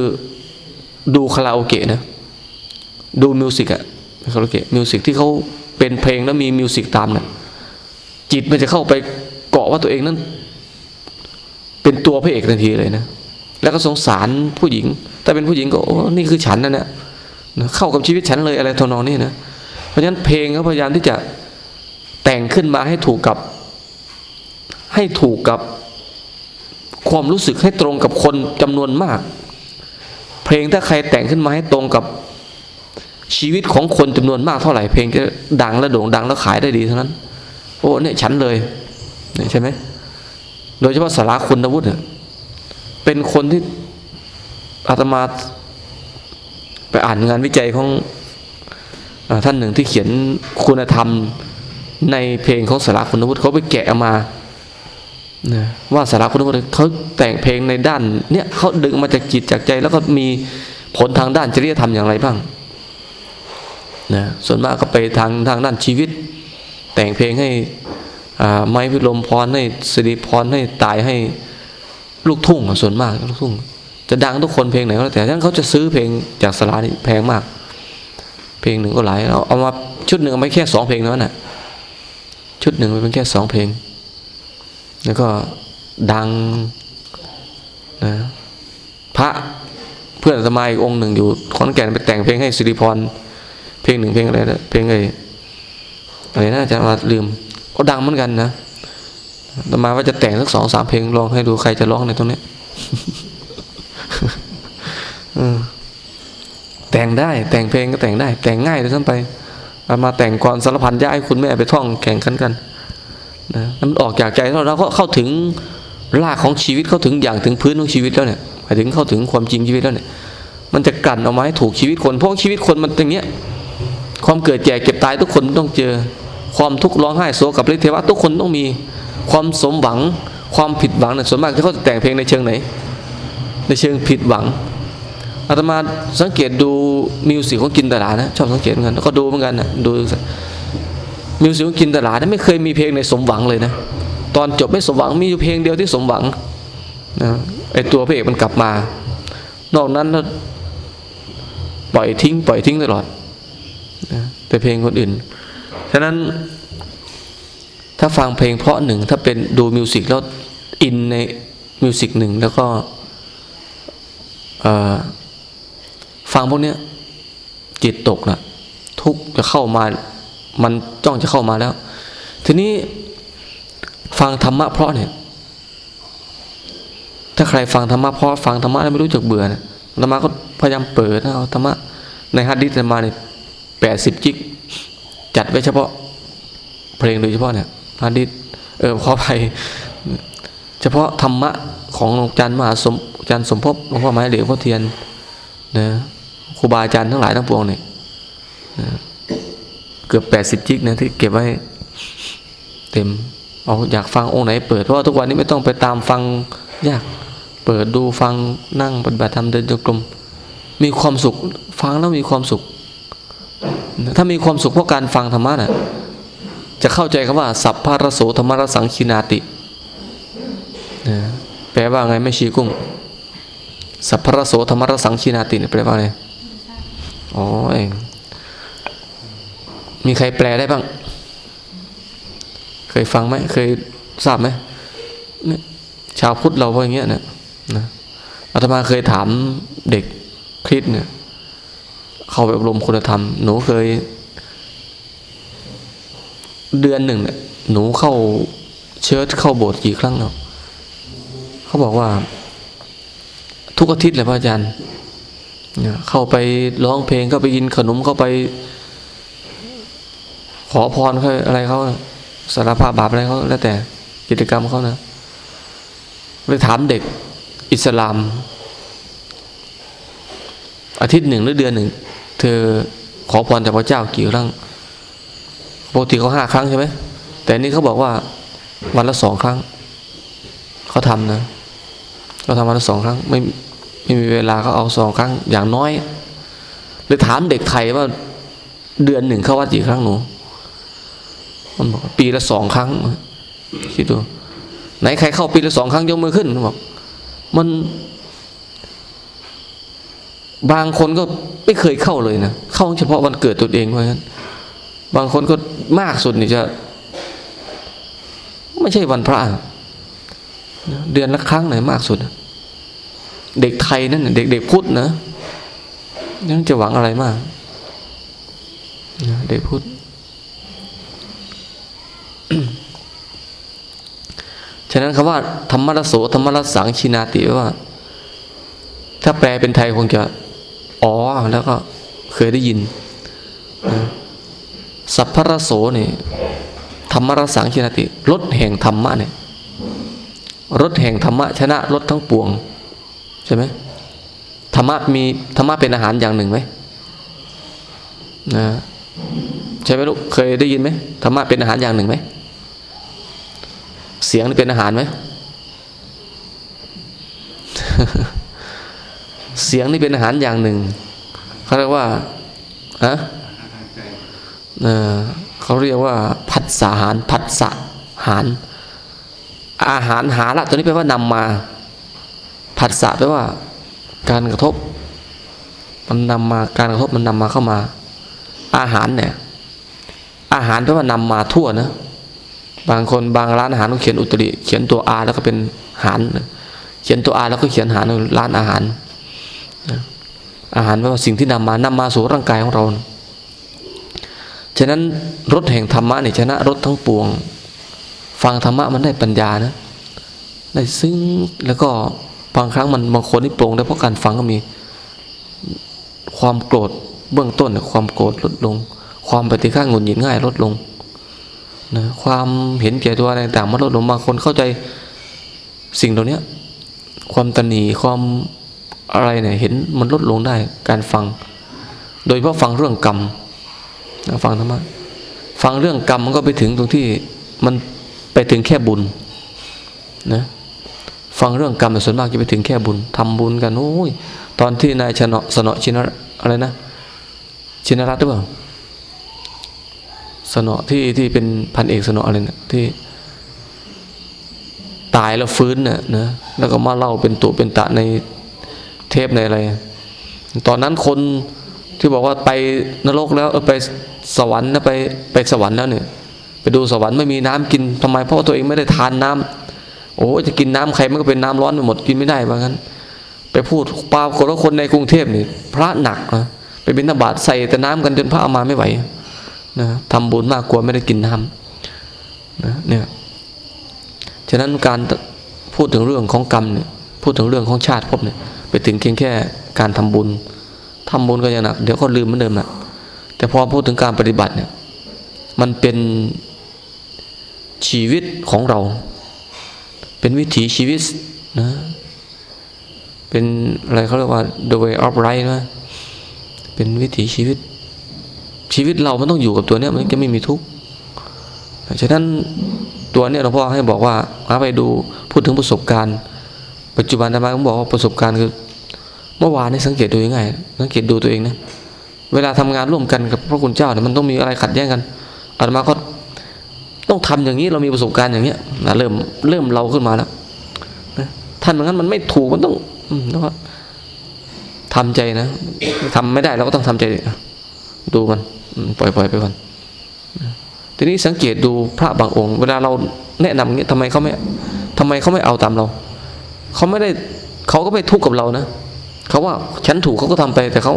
ดูคาราโอเกะนะดู music อะคาราโอเกะ music ที่เขาเป็นเพลงแล้วมี music ตามน่ะ จิตมันจะเข้าไปเกาะว่าตัวเองนั้น เป็นตัวพระเอกทันทีเลยนะ แล้วก็สงสารผู้หญิง ถ้าเป็นผู้หญิงก็โอ้นี่คือฉันนะเนี่ยเข้ากับชีวิตฉันเลยอะไรทนองนี้นะ เพราะฉะนั้นเพลงเขาพยายามที่จะแต่งขึ้นมาให้ถูกกับ ให้ถูกกับความรู้สึกให้ตรงกับคนจำนวนมาก เพลงถ้าใครแต่งขึ้นมาให้ตรงกับชีวิตของคนจำนวนมากเท่าไหร่เพลงจะดังและโด่งดังแล้วขายได้ดีเท่านั้น โอ้เนี่ยฉันเลยใช่ไหมโดยเฉพาะสาระคุณวุฒิเนี่ยเป็นคนที่อาตมาไปอ่านงานวิจัยของท่านหนึ่งที่เขียนคุณธรรมในเพลงของสาระคุณวุฒิเขาไปแกะมานะว่าสาระคุณวุฒิเขาแต่งเพลงในด้านเนี่ยเขาดึงมาจากจิตจากใจ แล้วก็มีผลทางด้านจริยธรรมอย่างไรบ้างนะส่วนมากก็ไปทางทางด้านชีวิต แต่งเพลงให้ไม้พิลมพรให้สิริพรให้ตายให้ลูกทุ่งส่วนมากลูกทุ่ง จะดังทุกคนเพลงไหนก็แล้วแต่ท่านเขาจะซื้อเพลงจากสลานี่แพงมาก เพลงหนึ่งก็หลายเอาเอามาชุดหนึ่งเอาไปแค่สองเพลงนั้นน่ะ ชุดหนึ่งมันเป็นแค่สองเพลง แล้วก็ดังนะพระเพื่อนสมัยองค์หนึ่งอยู่ขอนแก่นไปแต่งเพลงให้สิริพร เพลงหนึ่งเพลงอะไรนะเพลงอะไรอะไรน่าจะมาลืม ก็ดังเหมือนกันนะต่มาว่าจะแต่งสักสองสามเพลงลองให้ดูใครจะร้องในตรงนี้แต่งได้แต่งเพลงก็แต่งได้ แต่งง่ายเลยทั้งไปมาแต่งก่อนสารพันย้ายคุณแม่ไปท่องแข่งขันกันนะมันออกจากใจเราเราก็เข้าถึงรากของชีวิตเข้าถึงอย่างถึงพื้นของชีวิตแล้วเนี่ยหมายถึงเข้าถึงความจริงชีวิตแล้วเนี่ย มันจะกลั่นออกมาให้ถูกชีวิตคนเพราะชีวิตคนมันอย่างเงี้ย ความเกิดแก่เก็บตายทุกคนต้องเจอ ความทุกข์ร้องไห้โศกกับฤทธิเทวะทุกคนต้องมีความสมหวัง ความผิดหวังเนี่ยส่วนมากที่เขาจะแต่งเพลงในเชิงไหน ในเชิงผิดหวังอาตมาสังเกตดูมิวสิกของกินตลาดนะชอบสังเกตเหมือนกันแล้วก็ดูเหมือนกันนะดูมิวสิกของกินตลาดนะไม่เคยมีเพลงในสมหวังเลยนะตอนจบไม่สมหวังมีอยู่เพลงเดียวที่สมหวังนะไอตัวพระเอกมันกลับมา นอกนั้นปล่อยทิ้ง ปล่อยทิ้งตลอด นะแต่เพลงคนอื่น ฉะนั้น ถ้าฟังเพลงเพราะหนึ่ง ถ้าเป็นดูมิวสิกแล้วอินในมิวสิกหนึ่งแล้วก็ฟังพวกเนี้ย จิตตกนะทุกจะเข้ามา มันจ้องจะเข้ามาแล้ว ทีนี้ฟังธรรมะเพราะเนี่ย ถ้าใครฟังธรรมะเพราะฟังธรรมะแล้วไม่รู้จักเบื่อนะธรรมะก็พยายามเปิดนะเอาธรรมะในฮัดดิสมาเนี่ย แปดสิบจิก จัดไว้เฉพาะ เพลงโดยเฉพาะเนี่ยฮัดดิสเออขอไปเฉพาะธรรมะของหลวงจันทร์มหาสมจันทร์สมภพหลวงพ่อไม้เหลียวพ่อเทียนนะครูบาอาจารย์ทั้งหลายทั้งปวงเนี่ยเกือบแปดสิบจิกนะที่เก็บไว้เต็มเอาอยากฟังองค์ไหนเปิดเพราะทุกวันนี้ไม่ต้องไปตามฟังยากเปิดดูฟังนั่งปฏิบัติธรรมเดินจงกรมมีความสุข ฟังแล้วมีความสุข ถ้ามีความสุขเพราะการฟังธรรมะน่ะจะเข้าใจคำว่า สัพพารโสธรรมรสังคินาตินะแปลว่าไงไม่ชีกุ้ง สัพพารโสธรรมรสังคินาติแปลว่าไงอ๋อเองมีใครแปลได้บ้าง เคยฟังไหมเคยทราบไหมชาวพุทธเราพวกอย่างเงี้ยเนี่ยนะอาตมาเคยถามเด็กคริสเนี่ย เข้าไปอบรมคุณธรรม หนูเคย เดือนหนึ่งเนี่ยหนูเข้าเชิญเข้าโบสถ์กี่ครั้งเนาะเขาบอกว่า ทุกอาทิตย์เลยพระอาจารย์เข้าไปร้องเพลงเข้าไปกินขนมเข้าไป ขอพรเขาอะไรเขาสารภาพบาปอะไรเขาแล้วแต่กิจกรรมเขานะเลยถามเด็กอิสลาม อาทิตย์หนึ่งหรือเดือนหนึ่ง เธอขอพรจากพระเจ้ากี่ครั้งปกติเขาห้าครั้งใช่ไหมแต่นี่เขาบอกว่าวันละสองครั้งเขาทำนะเขาทำวันละสองครั้งไม่ไม่มีเวลาเขาเอาสองครั้งอย่างน้อยเลยถามเด็กไทยว่าเดือนหนึ่งเข้าวัดกี่ครั้งหนูมันบอกปีละสองครั้งคิดดูไหนใครเข้าปีละสองครั้งยกมือขึ้นบอกมัน บางคนก็ไม่เคยเข้าเลยนะ เข้าเฉพาะวันเกิดตัวเองเพราะฉะนั้น บางคนก็มากสุดนี่จะ ไม่ใช่วันพระ เดือนละครั้งไหนมากสุด เด็กไทยนั่นเด็กเด็กพุทธนะยังจะหวังอะไรมาก เด็กพุทธฉะนั้นคำว่า ธรรมรโสธรรมรสังชินาติว่า ถ้าแปลเป็นไทยคงจะ อ๋อ แล้วก็เคยได้ยินสัพพรโสเนี่ยธรรมรสังชินติรถแห่งธรรมะเนี่ยรถแห่งธรรมะชนะรถทั้งปวง ใช่ไหมธรรมะมีธรรมะเป็นอาหารอย่างหนึ่งไหมนะใช่ไหมลูกเคยได้ยินไหมธรรมะเป็นอาหารอย่างหนึ่งไหมเสียงนี่เป็นอาหารไหม เสียงนี่เป็นอาหารอย่างหนึ่งเขาเรียกว่าฮะเขาเรียกว่าผัสสาหารผัสสะหาร อาหารหาละตัวนี้แปลว่านำมา ผัสสะแปลว่า การกระทบ มันนำมาการกระทบมันนำมาเข้ามา อาหารเนี่ย อาหารแปลว่านำมาทั่วนะบางคนบางร้านอาหารต้องเขียนอุตริ เขียนตัวอาแล้วก็เป็นหาร เขียนตัวอาแล้วก็เขียนหารร้านอาหาร อาหารแปลว่าสิ่งที่นำมานำมาสู่ร่างกายของเรา ฉะนั้นรถแห่งธรรมะเนี่ยชนะรถทั้งปวง ฟังธรรมะมันได้ปัญญานะ ได้ซึ้งแล้วก็บางครั้งมันบางคนที่โปร่งได้เพราะการฟังก็มี ความโกรธเบื้องต้นความโกรธลดลง ความปฏิฆาหงุดหงิดง่ายลดลงนะความเห็นแก่ตัวอะไรต่างมันลดลงบางคนเข้าใจสิ่งเหล่านี้ความตนีความ อะไรเนี่ยเห็นมันลดลงได้การฟัง โดยเฉพาะฟังเรื่องกรรมฟังธรรมะฟังเรื่องกรรมมันก็ไปถึงตรงที่มันไปถึงแค่บุญนะฟังเรื่องกรรมส่วนมากจะไปถึงแค่บุญทำบุญกันโอ้ยตอนที่นายชนะสนอชินอะไรนะ ชินรัตน์หรือเปล่าสนอที่ที่เป็นพันเอกสนออะไรเนะี่ยที่ตายแล้วฟื้นเนี่ยนะแล้วก็มาเล่าเป็นตัวเป็นตะใน เทปในอะไร ตอนนั้นคนที่บอกว่าไปนรกแล้วเออไปสวรรค์นะไปไปสวรรค์แล้วเนี่ย ไปดูสวรรค์ไม่มีน้ำกินทำไมเพราะตัวเองไม่ได้ทานน้ำโอ้จะกินน้ำใครมันก็เป็นน้ำร้อนไปหมดกินไม่ได้เหมือนกันไปพูดปาคนว่าคนในกรุงเทพนี่พระหนักนะไปบิณฑบาตใส่แต่น้ำกันจนพระเอามาไม่ไหวนะทำบุญมากกว่าไม่ได้กินน้ำนะเนี่ยฉะนั้นการพูดถึงเรื่องของกรรมเนี่ย พูดถึงเรื่องของชาติภพเนี่ยไปถึงเพียงแค่การทำบุญทำบุญก็ยังหนัก เดี๋ยวก็ลืมเหมือนเดิมแหละแต่พอพูดถึงการปฏิบัติเนี่ยมันเป็นชีวิตของเรา เป็นวิถีชีวิตนะเป็นอะไรเขาเรียกว่า the way of life นะเป็นวิถีชีวิต ชีวิตเรามันต้องอยู่กับตัวเนี้ยมันจะไม่มีทุกข์ฉะนั้นตัวเนี้ยหลวงพ่อให้บอกว่าหาไปดูพูดถึงประสบการณ์ ปัจจุบันธรรมะผมบอกว่าประสบการณ์คือเมื่อวานนี้สังเกตดูยังไงสังเกตดูตัวเองนะเวลาทำงานร่วมกันกับพระคุณเจ้าเนี่ยมันต้องมีอะไรขัดแย้งกันอาตมาก็ต้องทำอย่างนี้เรามีประสบการณ์อย่างเนี้ยนะเริ่มเริ่มเราขึ้นมาแล้วท่านเหมือนกันมันไม่ถูกมันต้องแล้วก็ทำใจนะทำไม่ได้เราก็ต้องทำใจดูมันปล่อยปล่อยไปก่อนทีนี้สังเกตดูพระบางองค์ เวลาเราแนะนำอย่างนี้ทำไมเขาไม่ทำไมเขาไม่เอาตามเรา เขาไม่ได้เขาก็ไม่ทุกข์กับเรานะเขาว่าฉันถูกเขาก็ทำไป แต่เขา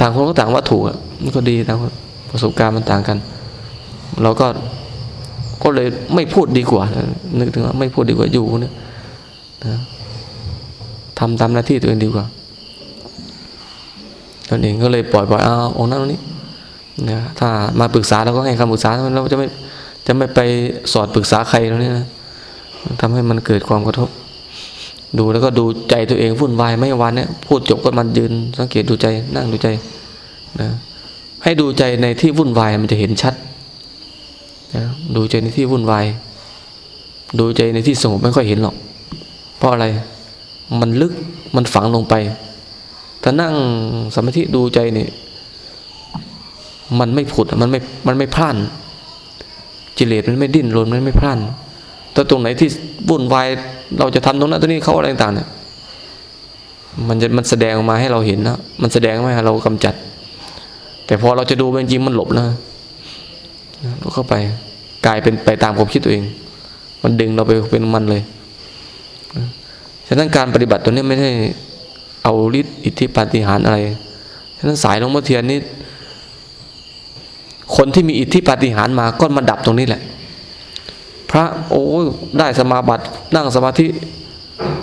ต่างคนก็ต่างว่าถูกอะมันก็ดีต่างประสบการณ์มันต่างกัน เราก็ก็เลยไม่พูดดีกว่า นึกถึงว่าไม่พูดดีกว่าอยู่เนี่ยนะทำตามหน้าที่ตัวเองดีกว่าตนเองก็เลยปล่อยปล่อยเอาองนั้นนี้นะถ้ามาปรึกษาเราก็ให้คำปรึกษาเราจะไม่จะไม่ไปสอดปรึกษาใครตรงนี้นะ ทำให้มันเกิดความกระทบ ดูแล้วก็ดูใจตัวเองวุ่นวายไม่วันเนี่ยพูดจบก็มันยืน สังเกตดูใจนั่งดูใจนะให้ดูใจในที่วุ่นวายมันจะเห็นชัดนะดูใจในที่วุ่นวาย ดูใจในที่สงบไม่ค่อยเห็นหรอก เพราะอะไร มันลึกมันฝังลงไป ถ้านั่งสมาธิดูใจนี่มันไม่ผุดมันไม่มันไม่พล่านจิเลสมันไม่ดิ้นรนมันไม่พล่าน แต่ตรงไหนที่วุ่นวายเราจะทำตรงนั้นตรงนี้เขาอะไรต่างเนี่ยมันจะมันแสดงออกมาให้เราเห็นนะมันแสดงมาให้เรากำจัด แต่พอเราจะดูจริงมันหลบนะเราเข้าไปกลายเป็นไปตามความคิดตัวเอง มันดึงเราไปเป็นมันเลยฉะนั้นการปฏิบัติตัวนี้ไม่ได้เอาฤทธิ์อิทธิปาฏิหาริย์อะไรฉะนั้นสายหลวงพ่อเทียนนี้คนที่มีอิทธิปาฏิหาริย์มาก็มาดับตรงนี้แหละ พระโอ้ได้สมาบัตินั่งสมาธิ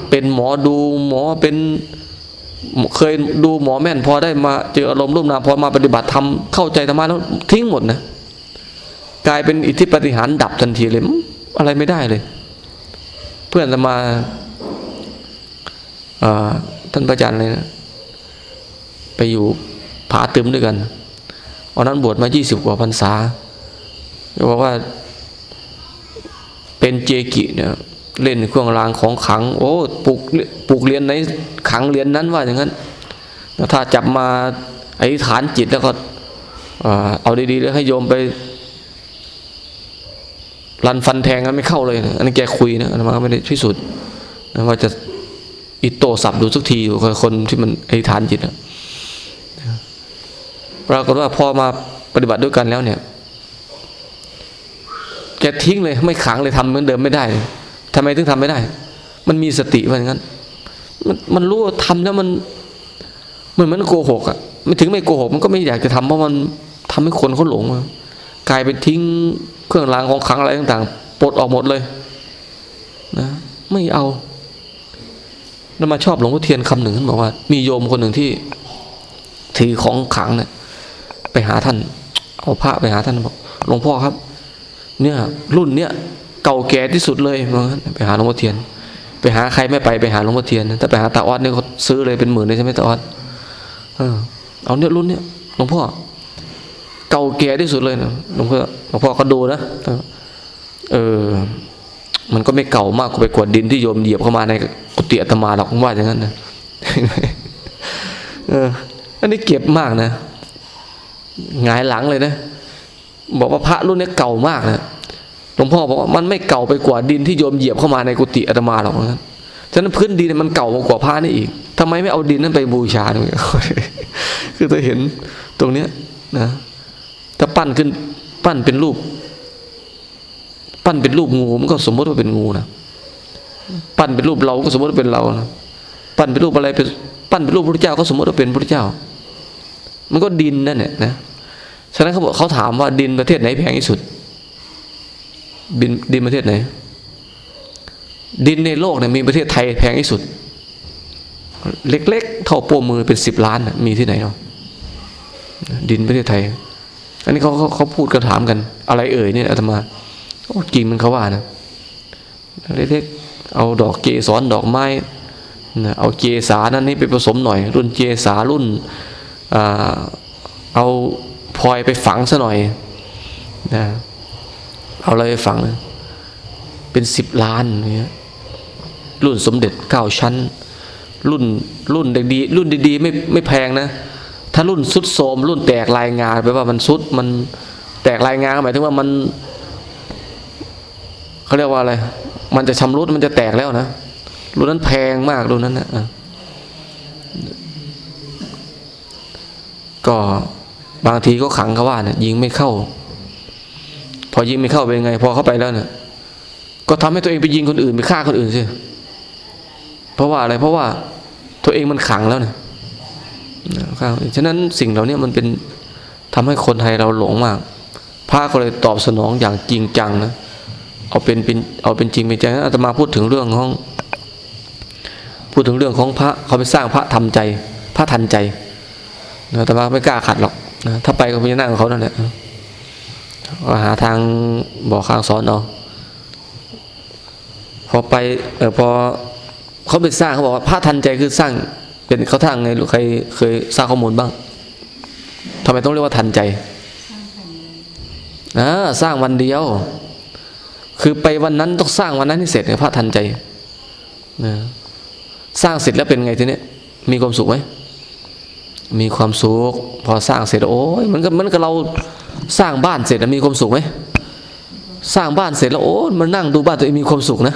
เป็นหมอดูหมอเป็น เคยดูหมอแม่นพอได้มาเจออารมณ์ร่วมนามพอมาปฏิบัติทำเข้าใจธรรมะแล้วทิ้งหมดนะกลายเป็นอิทธิปฏิหารดับทันทีเลยอะไรไม่ได้เลย เพื่อนจะมาท่านพระอาจารย์เลยนะไปอยู่ผาตึมด้วยกันวันนั้นบวชมายี่สิบกว่าพรรษาบอกว่า เป็นเจกิเนี่ยเล่นเครื่องรางของขัง โอ้ปลูกปลูกเรียนในขังเรียนนั้นว่าอย่างนั้นถ้าจับมาไอธิษฐานจิตแล้วก็เอาดีๆแล้วให้โยมไปรันฟันแทงกันไม่เข้าเลยนะอันนี้แกคุยนะอันมาไม่ได้พิสูจน์นะว่าจะอิโตสับดูสักทีคนที่มันไอ้ฐานจิตนะปรากฏว่าพอมาปฏิบัติด้วยกันแล้วเนี่ย แกทิ้งเลยไม่ขังเลยทำเหมือนเดิมไม่ได้ทำไมถึงทำไม่ได้ มันมีสติว่าอย่างนั้น มันมันรู้ว่าทำแล้วมันมันเหมือนโกหกอะไม่ถึงไม่โกหกมันก็ไม่อยากจะทำเพราะมันทำให้คนเขาหลงกลายเป็นทิ้งเครื่องรางของขังอะไรต่างๆปลดออกหมดเลยนะไม่เอาแล้วมาชอบหลวงพ่อเทียนคำหนึ่งท่านบอกว่า มีโยมคนหนึ่งที่ถือของขังเนี่ยไปหาท่าน เอาพระไปหาท่านบอกหลวงพ่อครับ เนี่ย รุ่นเนี้ยเก่าแก่ที่สุดเลยมาไปหาหลวงพ่อเทียน ไปหาใครไม่ไปไปหาหลวงพ่อเทียนถ้าไปหาตาออดเนี่ยเขาซื้อเลยเป็นหมื่นเลยใช่ไหมตาออดเอาเนี่ยรุ่นเนี้ยหลวงพ่อเก่าแก่ที่สุดเลยนะหลวงพ่อหลวงพ่อก็ดูนะเออ มันก็ไม่เก่ามากไปกว่าดินที่โยมเหยียบเข้ามาในกุฏิอาตมาหรอกผมว่าอย่างนั้นนะเอออันนี้เก็บมากนะหงายหลังเลยนะ บอกว่าพระรุ่นนี้เก่ามากนะหลวงพ่อบอกว่ามันไม่เก่าไปกว่าดินที่โยมเหยียบเข้ามาในกุฏิอาตมาหรอกนะฉะนั้นพื้นดินมันเก่ากว่าพระนี่อีกทำไมไม่เอาดินนั้นไปบูชาเนี่ยคือเธอเห็นตรงเนี้ยนะถ้าปั้นขึ้นปั้นเป็นรูป ปั้นเป็นรูปงูมันก็สมมติว่าเป็นงูนะปั้นเป็นรูปเราก็สมมติว่าเป็นเรานะปั้นเป็นรูปอะไรเป็นปั้นเป็นรูปพระเจ้าก็สมมติว่าเป็นพระเจ้า มันก็ดินนั่นแหละนะ ฉะนั้นเขาบอกเขาถามว่าดินประเทศไหนแพงที่สุด ดินดินประเทศไหน ดินในโลกเนี่ยมีประเทศไทยแพงที่สุด เล็กๆเท่าโป้มือเป็นสิบล้านมีที่ไหนเนาะดินประเทศไทย อันนี้เขาเขาเขาพูดกันถามกัน อะไรเอ่ยเนี่ยอาตมาโอ้จริงมันเขาว่านะเล็กๆเอาดอกเกสรดอกไม้เอาเจสานั้นนี่ไปผสมหน่อย รุ่นเจสารุ่นเอา พลอยไปฝังซะหน่อยนะเอาอะไรไปฝังเป็นสิบล้านเนี่ยรุ่นสมเด็จเก้าชั้น รุ่นรุ่นดีรุ่นดีๆไม่ไม่แพงนะ ถ้ารุ่นสุดโสมรุ่นแตกลายงานแปลว่ามันสุดมันแตกลายงานหมายถึงว่ามันเขาเรียกว่าอะไร มันจะชำรุดมันจะแตกแล้วนะรุ่นนั้นแพงมากรุ่นนั้นนะก็ บางทีก็ขังเขาว่าเนี่ยยิงไม่เข้า พอยิงไม่เข้าเป็นไง พอเข้าไปแล้วเนี่ยก็ทำให้ตัวเองไปยิงคนอื่นไปฆ่าคนอื่นสิเพราะว่าอะไรเพราะว่าตัวเองมันขังแล้วเนี่ยข้าฉะนั้นสิ่งเหล่านี้มันเป็นทำให้คนไทยเราหลงมากพระก็เลยตอบสนองอย่างจริงจังนะเอาเป็นเป็นเอาเป็นจริงเป็นจังอาตมาพูดถึงเรื่องของพูดถึงเรื่องของพระเขาไปสร้างพระทำใจ พระทันใจนะแต่ว่าไม่กล้าขัดหรอก นะถ้าไปก็ไปนั่งเขานั่นแหละหาทางบอกข้างสอนเอาพอไปเออพอเขาไปสร้างเขาบอกว่าพระทันใจคือสร้างเป็นเขาทางไงหรือใครเคยสร้างข้อมูลบ้างทำไมต้องเรียกว่าทันใจอ่าสร้างวันเดียว คือไปวันนั้นต้องสร้างวันนั้นให้เสร็จเลยพระทันใจนะสร้างเสร็จแล้วเป็นไงทีนี้มีความสุขไหม มีความสุขพอสร้างเสร็จโอ้ยมันก็มันก็เราสร้างบ้านเสร็จแล้วมีความสุขไหมสร้างบ้านเสร็จแล้วโอ้มันนั่งดูบ้านตัวเองมีความสุขนะ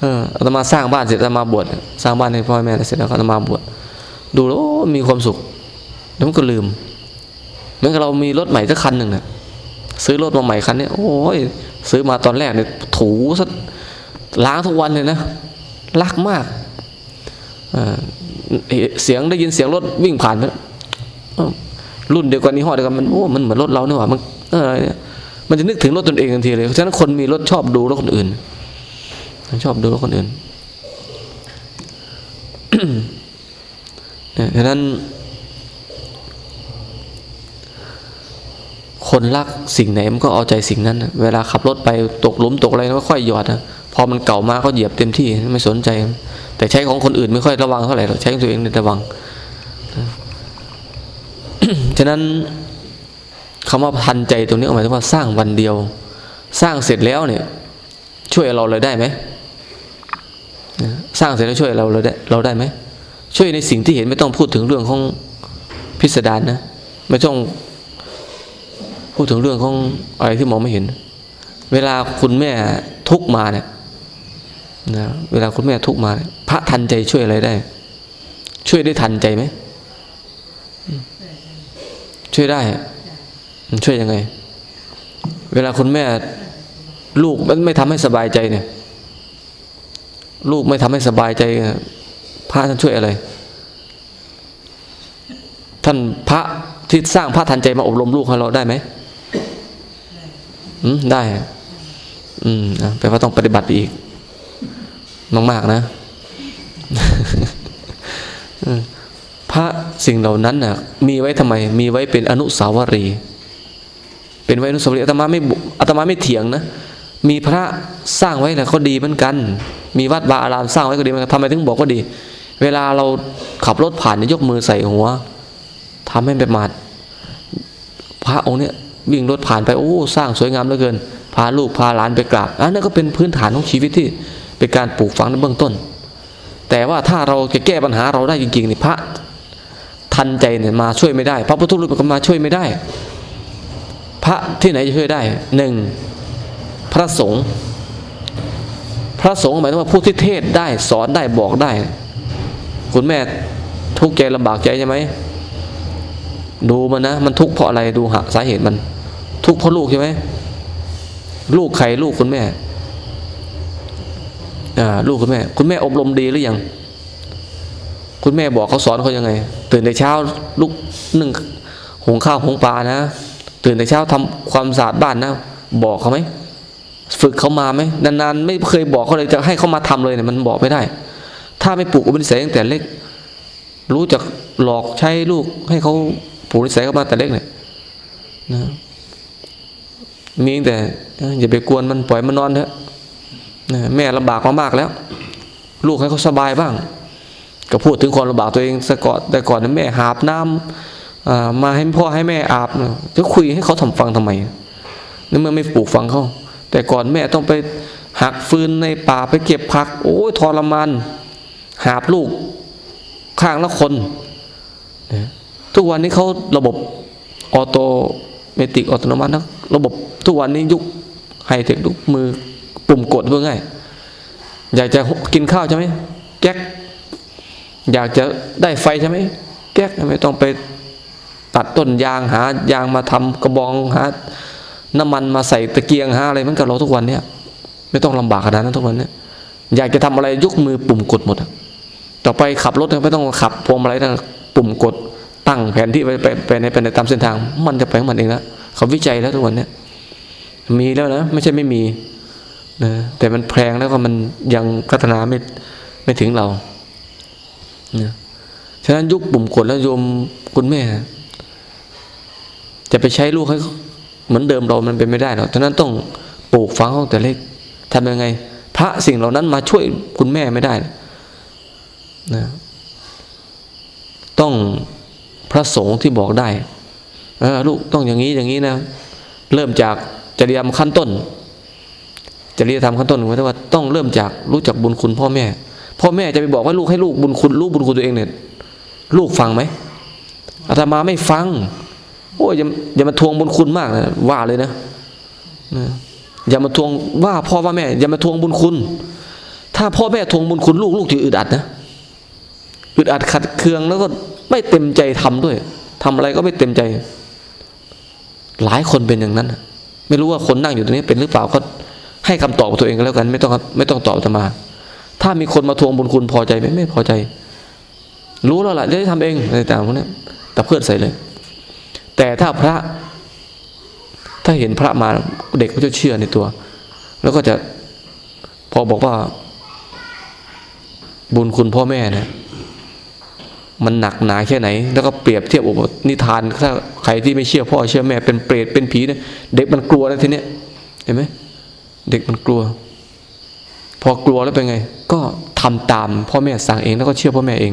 เอออาตมาสร้างบ้านเสร็จอาตมาบวชสร้างบ้านให้พ่อแม่เสร็จแล้วอาตมาบวชดูแล้วมีความสุขแล้วมันก็ลืมเหมือนกับเรามีรถใหม่สักคันหนึ่งนะซื้อรถมาใหม่คันนี้โอ้ยซื้อมาตอนแรกเนี่ยถูสักล้างทุกวันเลยนะรักมาก เสียงได้ยินเสียงรถวิ่งผ่านรุ่นเดียวกันนี้ห่อเดียวกันมันโอ้มันเหมือนรถเราเนี่ยว่ะมันอะไรเนี่ยมันจะนึกถึงรถตนเองทันทีเลยเพราะฉะนั้นคนมีรถชอบดูรถคนอื่นชอบดูรถคนอื่นเพราะนั้น คนรักสิ่งไหนมันก็เอาใจสิ่งนั้น เวลาขับรถไปตกหลุมตกอะไรก็ค่อยหยอดนะพอมันเก่ามาก็เหยียบเต็มที่ไม่สนใจ แต่ใช้ของคนอื่นไม่ค่อยระวังเท่าไหร่หรอกใช้ของตัวเองระวังฉะนั้นคำว่าพันใจตรงนี้หมายถึงว่าสร้างวันเดียว สร้างเสร็จแล้วเนี่ย ช่วยเราเลยได้ไหมสร้างเสร็จแล้วช่วยเราเราได้เราได้ไหมช่วยในสิ่งที่เห็นไม่ต้องพูดถึงเรื่องของพิสดารนะไม่ต้องพูดถึงเรื่องของอะไรที่มองไม่เห็น เวลาคุณแม่ทุกมาเนี่ย นะเวลาคุณแม่ทุกมา พระทันใจช่วยอะไรได้ ช่วยได้ทันใจไหมช่วยได้ช่วยยังไง เวลาคุณแม่ ลูกมันไม่ทำให้สบายใจเนี่ย ลูกไม่ทำให้สบายใจพระท่านช่วยอะไร ท่านพระที่สร้างพระทันใจมาอบรมลูกให้เราได้ไหมอืมได้ อืมแปลว่าต้องปฏิบัติอีก มากนะพระสิ่งเหล่านั้นน่ะ มีไว้ทำไม มีไว้เป็นอนุสาวรีย์เป็นไว้อนุสาวรีย์อาตมาไม่อาตมาไม่เถียงนะมีพระสร้างไว้แล้วก็ดีเหมือนกัน มีวัดวาอารามสร้างไว้ก็ดีเหมือนกันทำไมถึงบอกก็ดี เวลาเราขับรถผ่านยกมือใส่หัวทำให้เป็นมาดพระองค์เนี้ยวิ่งรถผ่านไปโอ้สร้างสวยงามเหลือเกิน พาลูกพาหลานไปกราบอันนั้นก็เป็นพื้นฐานของชีวิตที่ เป็นการปลูกฝังในเบื้องต้น แต่ว่าถ้าเราจะแก้ปัญหาเราได้จริงๆนี่พระทันใจเนี่ยมาช่วยไม่ได้ พระพุทธรูปก็มาช่วยไม่ได้ พระที่ไหนจะช่วยได้หนึ่งพระสงฆ์พระสงฆ์หมายถึงว่าผู้ที่เทศได้สอนได้บอกได้ คุณแม่ทุกข์ใจลำบากใจใช่ไหมดูมันนะมันทุกข์เพราะอะไรดูหาสาเหตุมัน ทุกข์เพราะลูกใช่ไหมลูกใครลูกคุณแม่ ลูกคุณแม่ คุณแม่อบรมดีหรือยัง คุณแม่บอกเขาสอนเขายังไง ตื่นแต่เช้าลุกนึ่งหุงข้าวหุงปลานะ ตื่นแต่เช้าทำความสะอาดบ้านนะ บอกเขาไหมฝึกเขามาไหมนานๆไม่เคยบอกเขาเลยจะให้เขามาทำเลยเนี่ยมันบอกไม่ได้ ถ้าไม่ปลูกอุปนิสัยตั้งแต่เล็ก รู้จักหลอกใช้ลูกให้เขาปลูกนิสัยเข้ามาแต่เล็กเนี่ยนะมีแต่อย่าไปกวนมันปล่อยมันนอนเถอะ แม่ลำบากมากแล้ว ลูกให้เขาสบายบ้าง ก็พูดถึงความลำบากตัวเองซะก่อนแต่ก่อนแม่หาบน้ำมาให้พ่อให้แม่อาบจะคุยให้เขาทำฟังทำไมนี่เมื่อไม่ปลูกฟังเขาแต่ก่อนแม่ต้องไปหักฟืนในป่าไปเก็บผัก โอ้ยทรมานหาบลูกข้างละคนทุกวันนี้เขาระบบ automatic อัตโนมัตินะระบบทุกวันนี้ยุคไฮเทคทุกมือ ปุ่มกดเพื่อง่ายอยากจะกินข้าวใช่ไหมแก๊ก อยากจะได้ไฟใช่ไหมแก๊กไม่ต้องไปตัดต้นยางหายางมาทำกระบองหาน้ำมันมาใส่ตะเกียงหาอะไรมันกับเราทุกวันเนี้ยไม่ต้องลำบากขนาดนั้นทุกวันเนี้ยอยากจะทำอะไรยกมือปุ่มกดหมดต่อไปขับรถไม่ต้องขับพวงมาลัยนะปุ่มกดตั้งแผนที่ไปไปไปในไปในตามเส้นทาง มันจะไปของมันเองแล้วเขาวิจัยแล้วทุกวันเนี้ยมีแล้วนะไม่ใช่ไม่มี นะแต่มันแพงแล้วก็มันยังพัฒนาไม่ไม่ถึงเรานะฉะนั้นยุคปุ่มกดแล้วโยมคุณแม่ จะไปใช้ลูกให้เหมือนเดิมเรามันเป็นไม่ได้หรอกฉะนั้นต้องปลูกฝังเขาแต่เล็กทำยังไง พระสิ่งเหล่านั้นมาช่วยคุณแม่ไม่ได้นะต้องพระสงฆ์ที่บอกได้ลูกต้องอย่างนี้อย่างนี้นะ เริ่มจากจริยธรรมขั้นต้น ริยธรรมขั้นต้นหมายถึงว่าต้องเริ่มจากรู้จักบุญคุณพ่อแม่ พ่อแม่จะไปบอกว่าลูกให้ลูกบุญคุณลูกบุญคุณตัวเองเนี่ยลูกฟังไหมอาตมาไม่ฟัง โอ้ยอย่าอย่ามาทวงบุญคุณมากนะว่าเลยนะนะอย่ามาทวงว่าพ่อว่าแม่ อย่ามาทวงบุญคุณ ถ้าพ่อแม่ทวงบุญคุณลูกลูกจะอึดอัดนะอึดอัดขัดเคืองแล้วก็ไม่เต็มใจทำด้วยทำอะไรก็ไม่เต็มใจ หลายคนเป็นอย่างนั้น ไม่รู้ว่าคนนั่งอยู่ตรงนี้เป็นหรือเปล่าก็ ให้คำตอบตัวเองก็แล้วกัน ไม่ต้องไม่ต้องตอบจะมา ถ้ามีคนมาทวงบุญคุณพอใจไหมไม่พอใจ รู้แล้วล่ะได้ทำเองอะไรต่างพวกนี้แต่เพื่อนใส่เลย แต่ถ้าพระ ถ้าเห็นพระมาเด็กก็จะเชื่อในตัว แล้วก็จะพอบอกว่า บุญคุณพ่อแม่เนี่ยมันหนักหนาแค่ไหน แล้วก็เปรียบเทียบอุปนิทานถ้าใครที่ไม่เชื่อพ่อเชื่อแม่เป็นเปรตเป็นผีเนี่ยเด็กมันกลัวแล้วทีเนี้ยเห็นไหม เด็กมันกลัว พอกลัวแล้วเป็นไง ก็ทำตามพ่อแม่สั่งเองแล้วก็เชื่อพ่อแม่เอง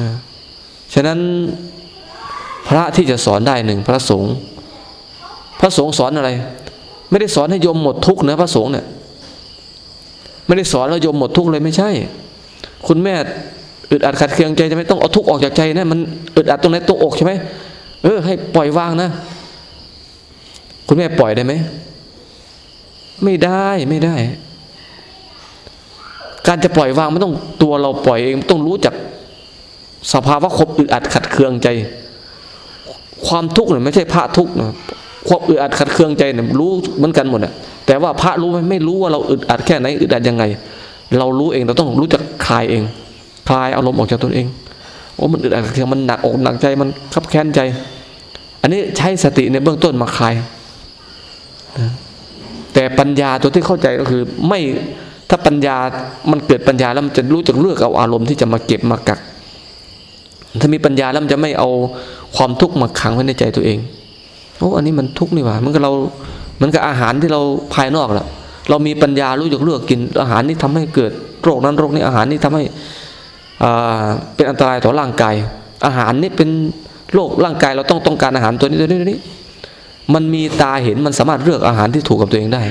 นะฉะนั้นพระที่จะสอนได้หนึ่งพระสงฆ์พระสงฆ์สอนอะไร ไม่ได้สอนให้โยมหมดทุกข์นะพระสงฆ์เนี่ยไม่ได้สอนให้โยมหมดทุกข์เลยไม่ใช่ คุณแม่อึดอัดขัดเคืองใจจะไหมต้องเอาทุกข์ออกจากใจนะมันอึดอัดตรงไหนตรงอกใช่ไหมเออให้ปล่อยวางนะ คุณแม่ปล่อยได้ไหม ไม่ได้ไม่ได้ การจะปล่อยวางไมันต้องตัวเราปล่อยเองต้องรู้จักสภาวะขบอึดอัดขัดเคืองใจ ความทุกข์เนี่ยไม่ใช่พระทุกข์นะความอึดอัดขัดเคืองใจเนี่ยรู้เหมือนกันหมดอะแต่ว่าพระรู้ไหมไม่รู้ว่าเราอึดอัดแค่ไหนอึดอัดยังไง เรารู้เองเราต้องรู้จักคลายเอง คลายอารมณ์ออกจากตนเองโอ้มันอึดอัดขัดเคืองมันหนักอกหนักใจมันคับแค้นใจ อันนี้ใช้สติในเบื้องต้นมาคลายนะ แต่ปัญญาตัวที่เข้าใจก็คือ ไม่ถ้าปัญญามันเกิดปัญญาแล้วมันจะรู้จักเลือกเอาอารมณ์ที่จะมาเก็บมากัก ถ้ามีปัญญาแล้วมันจะไม่เอาความทุกข์มาขังไว้ในใจตัวเองโอ้อันนี้มันทุกข์นี่หว่ามันก็เราเหมันกับอาหารที่เราภายนอกแหละเรามีปัญญารู้จักเลือกกิน อาหารนี่ทำให้เกิดโรคนั้นโรคนี้อาหารนี่ทำให้อ่าเป็นอันตรายต่อร่างกาย อาหารนี่เป็นโรคร่างกายเราต้องต้องการอาหารตัวนี้ตัวนี้ตัวนี้ มันมีตาเห็นมันสามารถเลือกอาหารที่ถูกกับตัวเองได้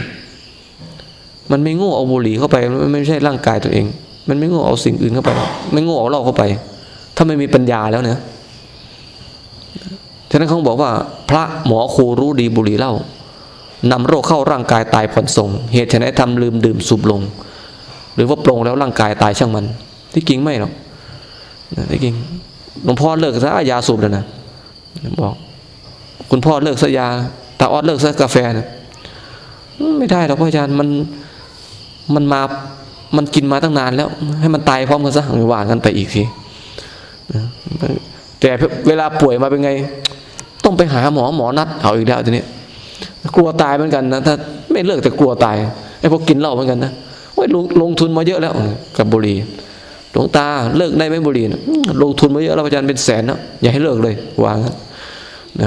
มันไม่โง่เอาบุหรี่เข้าไปมันไม่ใช่ร่างกายตัวเอง มันไม่โง่เอาสิ่งอื่นเข้าไป ไม่โง่เอาเหล้าเข้าไป ถ้าไม่มีปัญญาแล้วเนี่ยฉะนั้นเขาบอกว่า พระหมอครูรู้ดีบุหรี่เหล้านำโรคเข้าร่างกายตายผ่อนส่ง เหตุฉะนั้นทำลืมดื่มสูบลง หรือว่าปรงแล้วร่างกายตายช่างมัน ที่จริงไม่หรอกที่จริงหลวงพ่อเลิกซะยาสูบแล้วนะบอก คุณพ่อเลิกซะยาตาออดเลิกซะกาแฟนะไม่ได้หรอกพ่ออาจารย์มันมันมามันกินมาตั้งนานแล้ว ให้มันตายพร้อมกันซะว่ากันไปอีกทีแต่เวลาป่วยมาเป็นไง ต้องไปหาหมอหมอนัดเอาอีกแล้วทีนี้กลัวตายเหมือนกันนะถ้าไม่เลิกแต่กลัวตายไอ้พวกกินเหล้าเหมือนกันนะโอ้ยลงลงทุนมาเยอะแล้วกับบุหรี่หลวงตาเลิกได้ไหมบุหรี่นะลงทุนมาเยอะแล้วอาจารย์เป็นแสนแล้วอย่าให้เลิกเลยวางนะ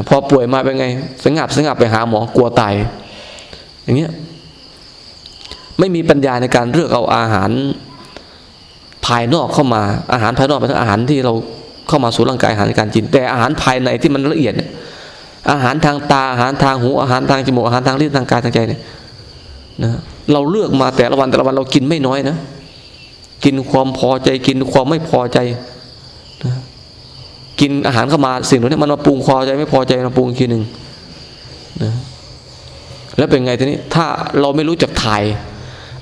พอป่วยมาเป็นไง สงับสงับไปหาหมอกลัวตายอย่างเงี้ยไม่มีปัญญาในการเลือกเอาอาหารภายนอกเข้ามาอาหารภายนอกเป็นอาหารที่เราเข้ามาสู่ร่างกายอาหารในการกิน แต่อาหารภายในที่มันละเอียดเนี่ยอาหารทางตาอาหารทางหูอาหารทางจมูกอาหารทางลิ้นทางกายทางใจเนี่ยนะเราเลือกมาแต่ละวันแต่ละวันเรากินไม่น้อยนะ กินความพอใจกินความไม่พอใจนะ กินอาหารเข้ามาสิ่งเหล่านี้มันมาปรุงพอใจไม่พอใจมาปรุงอีกทีหนึ่งนะแล้วเป็นไงทีนี้ถ้าเราไม่รู้จักถ่าย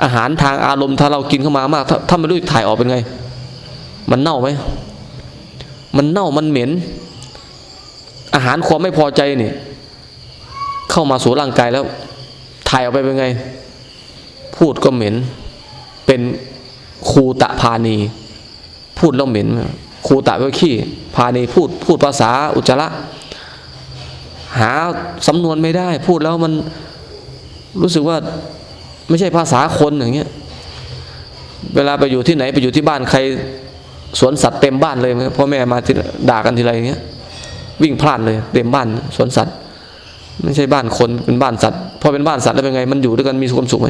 อาหารทางอารมณ์ถ้าเรากินเข้ามามาก ถ้าถ้าไม่รู้ถ่ายออกเป็นไง มันเน่าไหมมันเน่ามันเหม็น อาหารความไม่พอใจนี่เข้ามาสู่ร่างกายแล้ว ถ่ายออกไปเป็นไง พูดก็เหม็น เป็นคูตะพานี พูดแล้วเหม็น คูตะก็ขี้พานีพูดพูดภาษาอุจจาระหาสำนวนไม่ได้ พูดแล้วมันรู้สึกว่าไม่ใช่ภาษาคนอย่างเงี้ยเวลาไปอยู่ที่ไหนไปอยู่ที่บ้านใครสวนสัตว์เต็มบ้านเลยพ่อแม่มาด่ากันทีไรอย่างเงี้ย วิ่งพลาดเลยเต็มบ้านสวนสัตว์ ไม่ใช่บ้านคนเป็นบ้านสัตว์พอเป็นบ้านสัตว์แล้วเป็นไง มันอยู่ด้วยกันมีความสุขไหม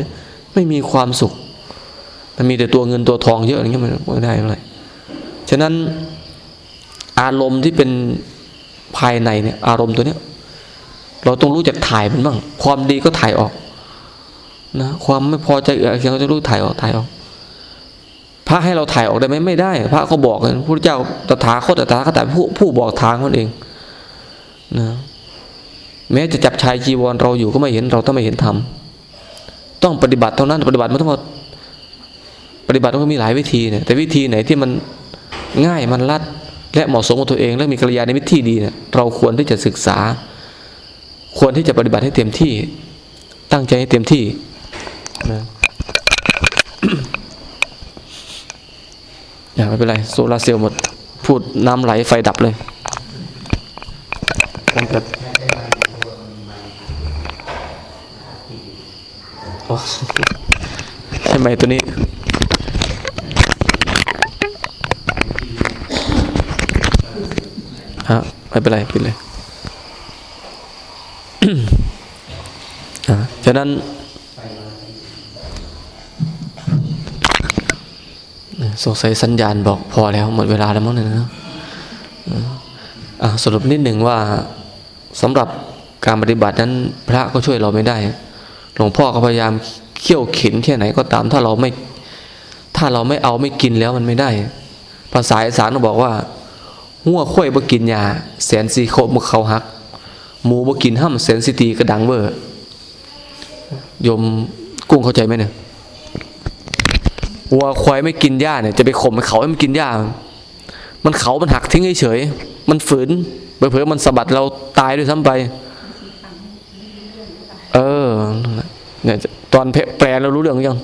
ไม่มีความสุข มันมีแต่ตัวเงินตัวทองเยอะอย่างเงี้ยมันไม่ได้อะไระนั้นอารมณ์ที่เป็นภายในเนี่ย อารมณ์ตัวเนี้ย เราต้องรู้จักถ่ายมันบ้าง ความดีก็ถ่ายออกนะความไม่พอใจเอือเคียงก็จะรู้ถ่ายออกถ่ายออก พระให้เราถ่ายออกได้ไหมไม่ได้ พระเขาบอกกันพระเจ้าตถาคตตถาคตผู้ผู้บอกทางคนเองนะแม้จะจับชายจีวรเราอยู่ก็ไม่เห็นเราต้องไม่เห็นธรรมต้องปฏิบัติเท่านั้น ปฏิบัติมันต้องปฏิบัติมันก็มีหลายวิธีเนี่ยแต่วิธีไหนที่มัน ง่ายมันรัด และเหมาะสมกับตัวเอง และมีกัลยาณมิตรที่ดีเนี่ยเราควรที่จะศึกษา ควรที่จะปฏิบัติให้เต็มที่ ตั้งใจให้เต็มที่นะอย่าไม่เป็นไรโซลาเซลล์หมด พูดน้ำไหลไฟดับเลยกันแบบใช่ไหมตัวนี้ ฮะไม่เป็นไรปิดเลยฉะนั้นสงสัยสัญญาณบอกพอแล้วหมดเวลาแล้วมั้งเนี่ยนะสรุปนิดหนึ่งว่าสำหรับการปฏิบัตินั้นพระก็ช่วยเราไม่ได้ หลวงพ่อก็พยายามเขี่ยวเข็นแค่ไหนก็ตาม ถ้าเราไม่ ถ้าเราไม่เอาไม่กินแล้วมันไม่ได้ ภาษาอีสานเราบอกว่า หัวข้อยบ่กินยาแสนสีโคบเขาหัก หมูบ่กินห้ำแสนสิตีกระดังเบอร์ยมกุ้งเข้าใจไหมเนี่ยวัวควายไม่กินหญ้าเนี่ยจะไปข่มเขาให้มันกินหญ้า มันเขา มันหักทิ้งเฉยๆมันฝืนเผลอๆมันสะบัดเราตายด้วยซ้ำไป เออเนี่ยตอนแปลเรารู้เรื่องยัง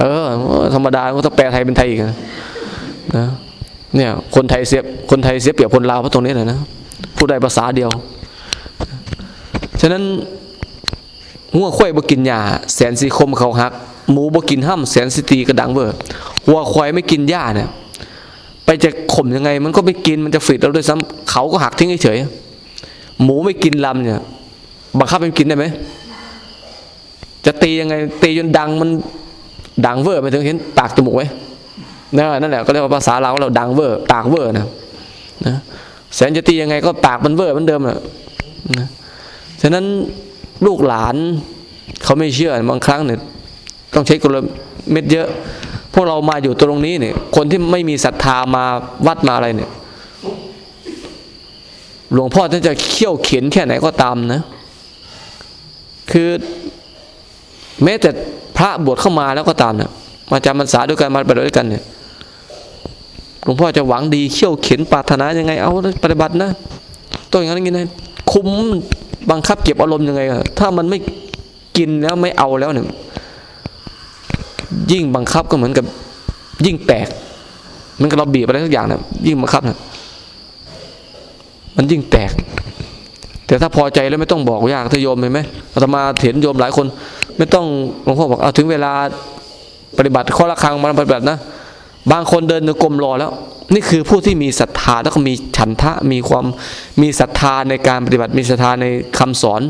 เออ ธรรมดาก็ต้องแปลไทยเป็นไทยอีกนะ เนี่ย คนไทยเสียคนไทยเสียเปรียบคนลาวเพราะตรงนี้แหละนะพูดได้ภาษาเดียว ฉะนั้นหัวควายบ่กินหญ้าแสนสีคมเขาหัก หมูบ่กินห้ำแสนสิตีกระดังเบอร์วัวควายไม่กินหญ้าเนี่ย ไปจะข่มยังไง มันก็ไม่กินมันจะฝืดเราด้วยซ้ำเขาก็หักทิ้งเฉยหมูไม่กินรำเนี่ยบังคับให้มันกินได้ไหมจะตียังไงตีจนดังมันดังเวอร์ไปถึงเห็นปากจมูกไว้ นั่นแหละก็เรียกว่าภาษาเราเราดังเวอร์ปากเวอร์นะนะแสนจะตียังไงก็ปากมันเวอร์เหมือนเดิมอะนะฉะนั้นลูกหลานเขาไม่เชื่อบางครั้งเนี่ยต้องใช้กลเม็ดเยอะ พวกเรามาอยู่ตรงนี้เนี่ย คนที่ไม่มีศรัทธามาวัดมาอะไรเนี่ย หลวงพ่อท่านจะเขี่ยวเข็นแค่ไหนก็ตามนะ คือแม้แต่พระบวชเข้ามาแล้วก็ตามเนี่ยมาจำพรรษาด้วยกันมาปฏิบัติด้วยกันเนี่ย หลวงพ่อจะหวังดีเขี่ยวเข็นปรารถนายังไง เอาปฏิบัตินะต้องอย่างนั้นอย่างนี้นะคุมบังคับเก็บอารมณ์ยังไงถ้ามันไม่กินแล้วไม่เอาแล้วเนี่ยยิ่งบังคับก็เหมือนกับยิ่งแตกมันก็เราบีบอะไรทุกอย่างเนี่ยยิ่งบังคับเนี่ยมันยิ่งแตก แต่ถ้าพอใจแล้วไม่ต้องบอกยากถ้าโยมเห็นไหมอาตมาเห็นโยมหลายคน ไม่ต้องหลวงพ่อบอกเอาถึงเวลาปฏิบัติข้อละครังมาปฏิบัตินะ บางคนเดินกลมรอแล้ว นี่คือผู้ที่มีศรัทธาแล้วก็มีฉันทะมีความมีศรัทธาในการปฏิบัติ มีศรัทธาในคำสอน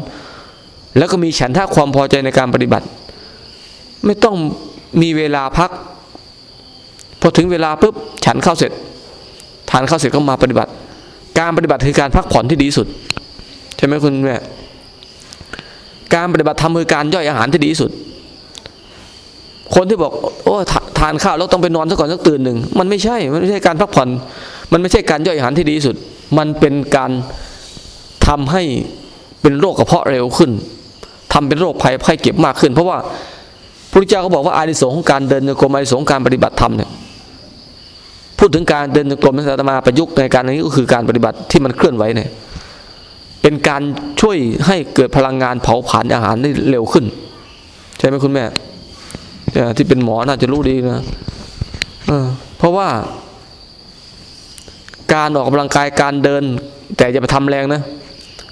แล้วก็มีฉันทะความพอใจในการปฏิบัติ ไม่ต้องมีเวลาพักพอถึงเวลาปุ๊บฉันเข้าเสร็จ ทานเข้าเสร็จก็มาปฏิบัติ การปฏิบัติคือการพักผ่อนที่ดีสุดใช่ไหมคุณแม่การปฏิบัติทำคือการย่อยอาหารที่ดีที่สุด คนที่บอกโอ้ทานข้าวแล้วต้องไปนอนซะก่อนสักตื่นหนึ่งมันไม่ใช่มันไม่ใช่การพักผ่อน มันไม่ใช่การย่อยอาหารที่ดีที่สุด มันเป็นการทำให้เป็นโรคกระเพาะเร็วขึ้นทำเป็นโรคภัยไข้เก็บมากขึ้น เพราะว่าพระพุทธเจ้าก็บอกว่าอานิสงส์ของการเดินโยกรมอานิสงส์การปฏิบัติธรรมเนี่ยพูดถึงการเดินโยกรมนันมาประยุกต์ในการนี้ก็คือการปฏิบัติที่มันเคลื่อนไหวเนี่ยเป็นการช่วยให้เกิดพลังงานเผาผลาญอาหารได้เร็วขึ้น ใช่ไหมคุณแม่ ที่เป็นหมอน่าจะรู้ดีนะเพราะว่า การออกกำลังกายการเดิน แต่อย่าไปทำแรงนะ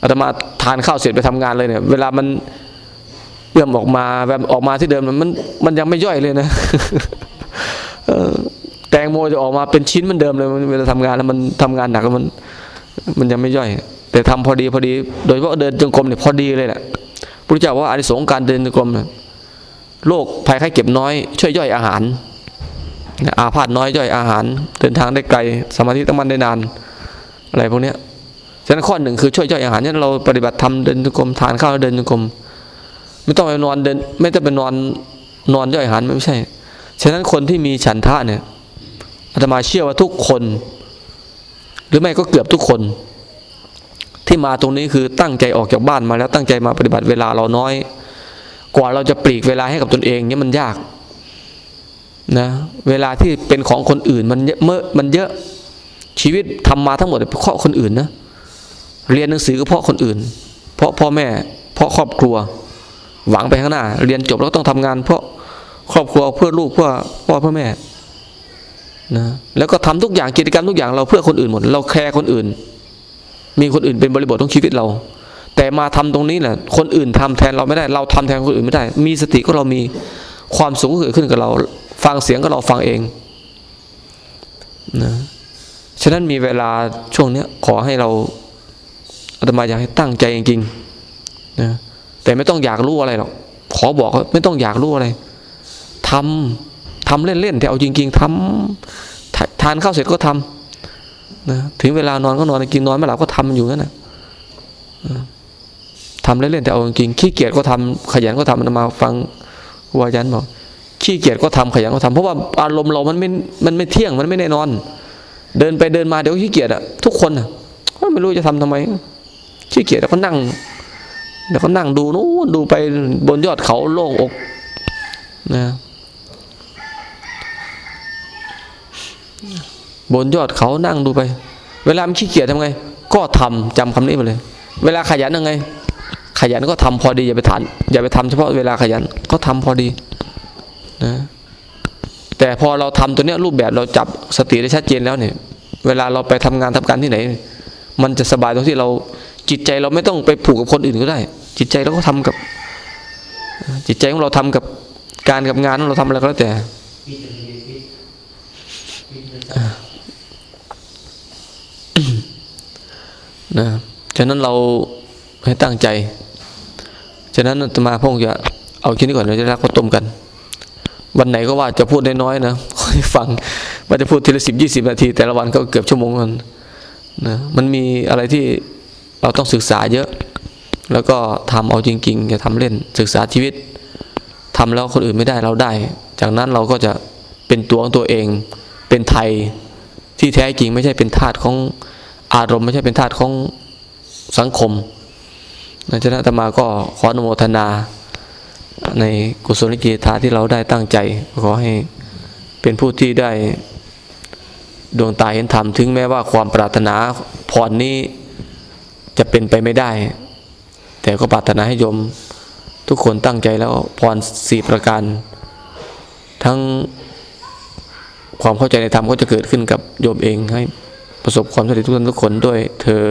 อาตมาทานข้าวเสร็จไปทำงานเลยเนี่ย เวลามันเอื้อมออกมาแบบออกมาที่เดิมมันมันยังไม่ย่อยเลยนะแตงโมจะออกมาเป็นชิ้นเหมือนเดิมเลยเวลาทำงานแล้วมันทำงานหนักแล้วมัน มันยังไม่ย่อย แต่ทำพอดีพอดี โดยเฉพาะเดินจงกรมเนี่ยพอดีเลยแหละพระเจ้าว่าอานิสงส์การเดินจงกรมเนี่ย โรคภัยไข้เจ็บน้อย ช่วยย่อยอาหาร อาพาธน้อยย่อยอาหาร เดินทางได้ไกล สมาธิตั้งมั่นได้นาน อะไรพวกนี้ฉะนั้นข้อหนึ่งคือช่วยย่อยอาหารเนี่ยเราปฏิบัติทำเดินจงกรมทานข้าวเดินจงกรมไม่ต้องไปนอนเดิน ไม่ต้องไปนอนนอนย่อยอาหารไม่ใช่ ฉะนั้นคนที่มีฉันทะเนี่ยอาตมาเชื่อว่าทุกคน หรือไม่ก็เกือบทุกคน ที่มาตรงนี้คือตั้งใจออกจากบ้านมาแล้วตั้งใจมาปฏิบัติเวลาเราน้อย กว่าเราจะปลีกเวลาให้กับตนเองเนี่ยมันยากนะเวลาที่เป็นของคนอื่นมันเยอะเมื่อมันเยอะชีวิตทำมาทั้งหมดเพราะคนอื่นนะเรียนหนังสือก็เพราะคนอื่น เพราะพ่อแม่ เพราะครอบครัว หวังไปข้างหน้า เรียนจบแล้วต้องทำงาน เพราะครอบครัวเพื่อลูกเพื่อพ่อเพื่อแม่นะแล้วก็ทำทุกอย่างกิจกรรมทุกอย่างเราเพื่อคนอื่นหมด เราแคร์คนอื่น มีคนอื่นเป็นบริบทของชีวิตเรา แต่มาทำตรงนี้แหละคนอื่นทำแทนเราไม่ได้ เราทำแทนคนอื่นไม่ได้ มีสติก็เรามีความสุขเกิดขึ้นกับเรา ฟังเสียงก็เราฟังเองนะฉะนั้นมีเวลาช่วงเนี้ยขอให้เราอาตมาอยากให้ตั้งใจจริงๆนะแต่ไม่ต้องอยากรู้อะไรหรอกขอบอกไม่ต้องอยากรู้อะไรทำทำเล่นๆแต่เอาจริง ๆทำทานข้าวเสร็จก็ทำนะถึงเวลานอนก็นอนกินนอนไม่หลับก็ทำอยู่นั่นนะ ทำเล่นๆแต่เอาจริงขี้เกียจก็ทำขยันก็ทำมาฟังวายันบอกขี้เกียจก็ทำขยันก็ทำเพราะว่าอารมณ์เรามันไม่มันไม่เที่ยงมันไม่แน่นอน เดินไปเดินมาเดี๋ยวขี้เกียจอะทุกคนอะไม่รู้จะทำทำไมขี้เกียจแล้วก็นั่งเดี๋ยวก็นั่งดูนู้นดูไปบนยอดเขาโล่งอกนะบนยอดเขานั่งดูไป เวลามันขี้เกียจทำไง ก็ทำจำคำนี้ไปเลย เวลาขยันยังไง ขยันก็ทำพอดีอย่าไปฐานอย่าไปทำเฉพาะเวลาขยันก็ทำพอดีนะแต่พอเราทำตัวเนี้ยรูปแบบเราจับสติได้ชัดเจนแล้วเนี่ย เวลาเราไปทำงานทำการที่ไหน มันจะสบายตรงที่เราจิตใจเราไม่ต้องไปผูกกับคนอื่นก็ได้ จิตใจเราก็ทำกับ จิตใจของเราทำกับการกับงานของเราทำอะไรก็แล้วแต่นะฉะนั้นเราให้ตั้งใจ ฉะนั้นตมาพงจะเอาคิดนี้ก่อนเราจะรักข้าวต้มกัน วันไหนก็ว่าจะพูดได้น้อยนะค่อยฟังว่าจะพูดทีละสิบยี่สิบนาที แต่ละวันก็เกือบชั่วโมงกันนะมันมีอะไรที่เราต้องศึกษาเยอะ แล้วก็ทำเอาจริงๆอย่าทำเล่นศึกษาชีวิตทำแล้วคนอื่นไม่ได้เราได้ จากนั้นเราก็จะเป็นตัวของตัวเอง เป็นไทยที่แท้จริงไม่ใช่เป็นทาสของอารมณ์ ไม่ใช่เป็นทาสของสังคม นะฉะนั้นอาตมาก็ขออนุโมทนา ในกุศลกิจธาที่เราได้ตั้งใจ ขอให้เป็นผู้ที่ได้ดวงตาเห็นธรรมถึงแม้ว่าความปรารถนาพรนี้จะเป็นไปไม่ได้ แต่ก็ปรารถนาให้โยมทุกคนตั้งใจแล้วพรสี่ประการ ทั้งความเข้าใจในธรรมก็จะเกิดขึ้นกับโยมเองให้ประสบความสำเร็จทุกท่านทุกคนด้วยเทอ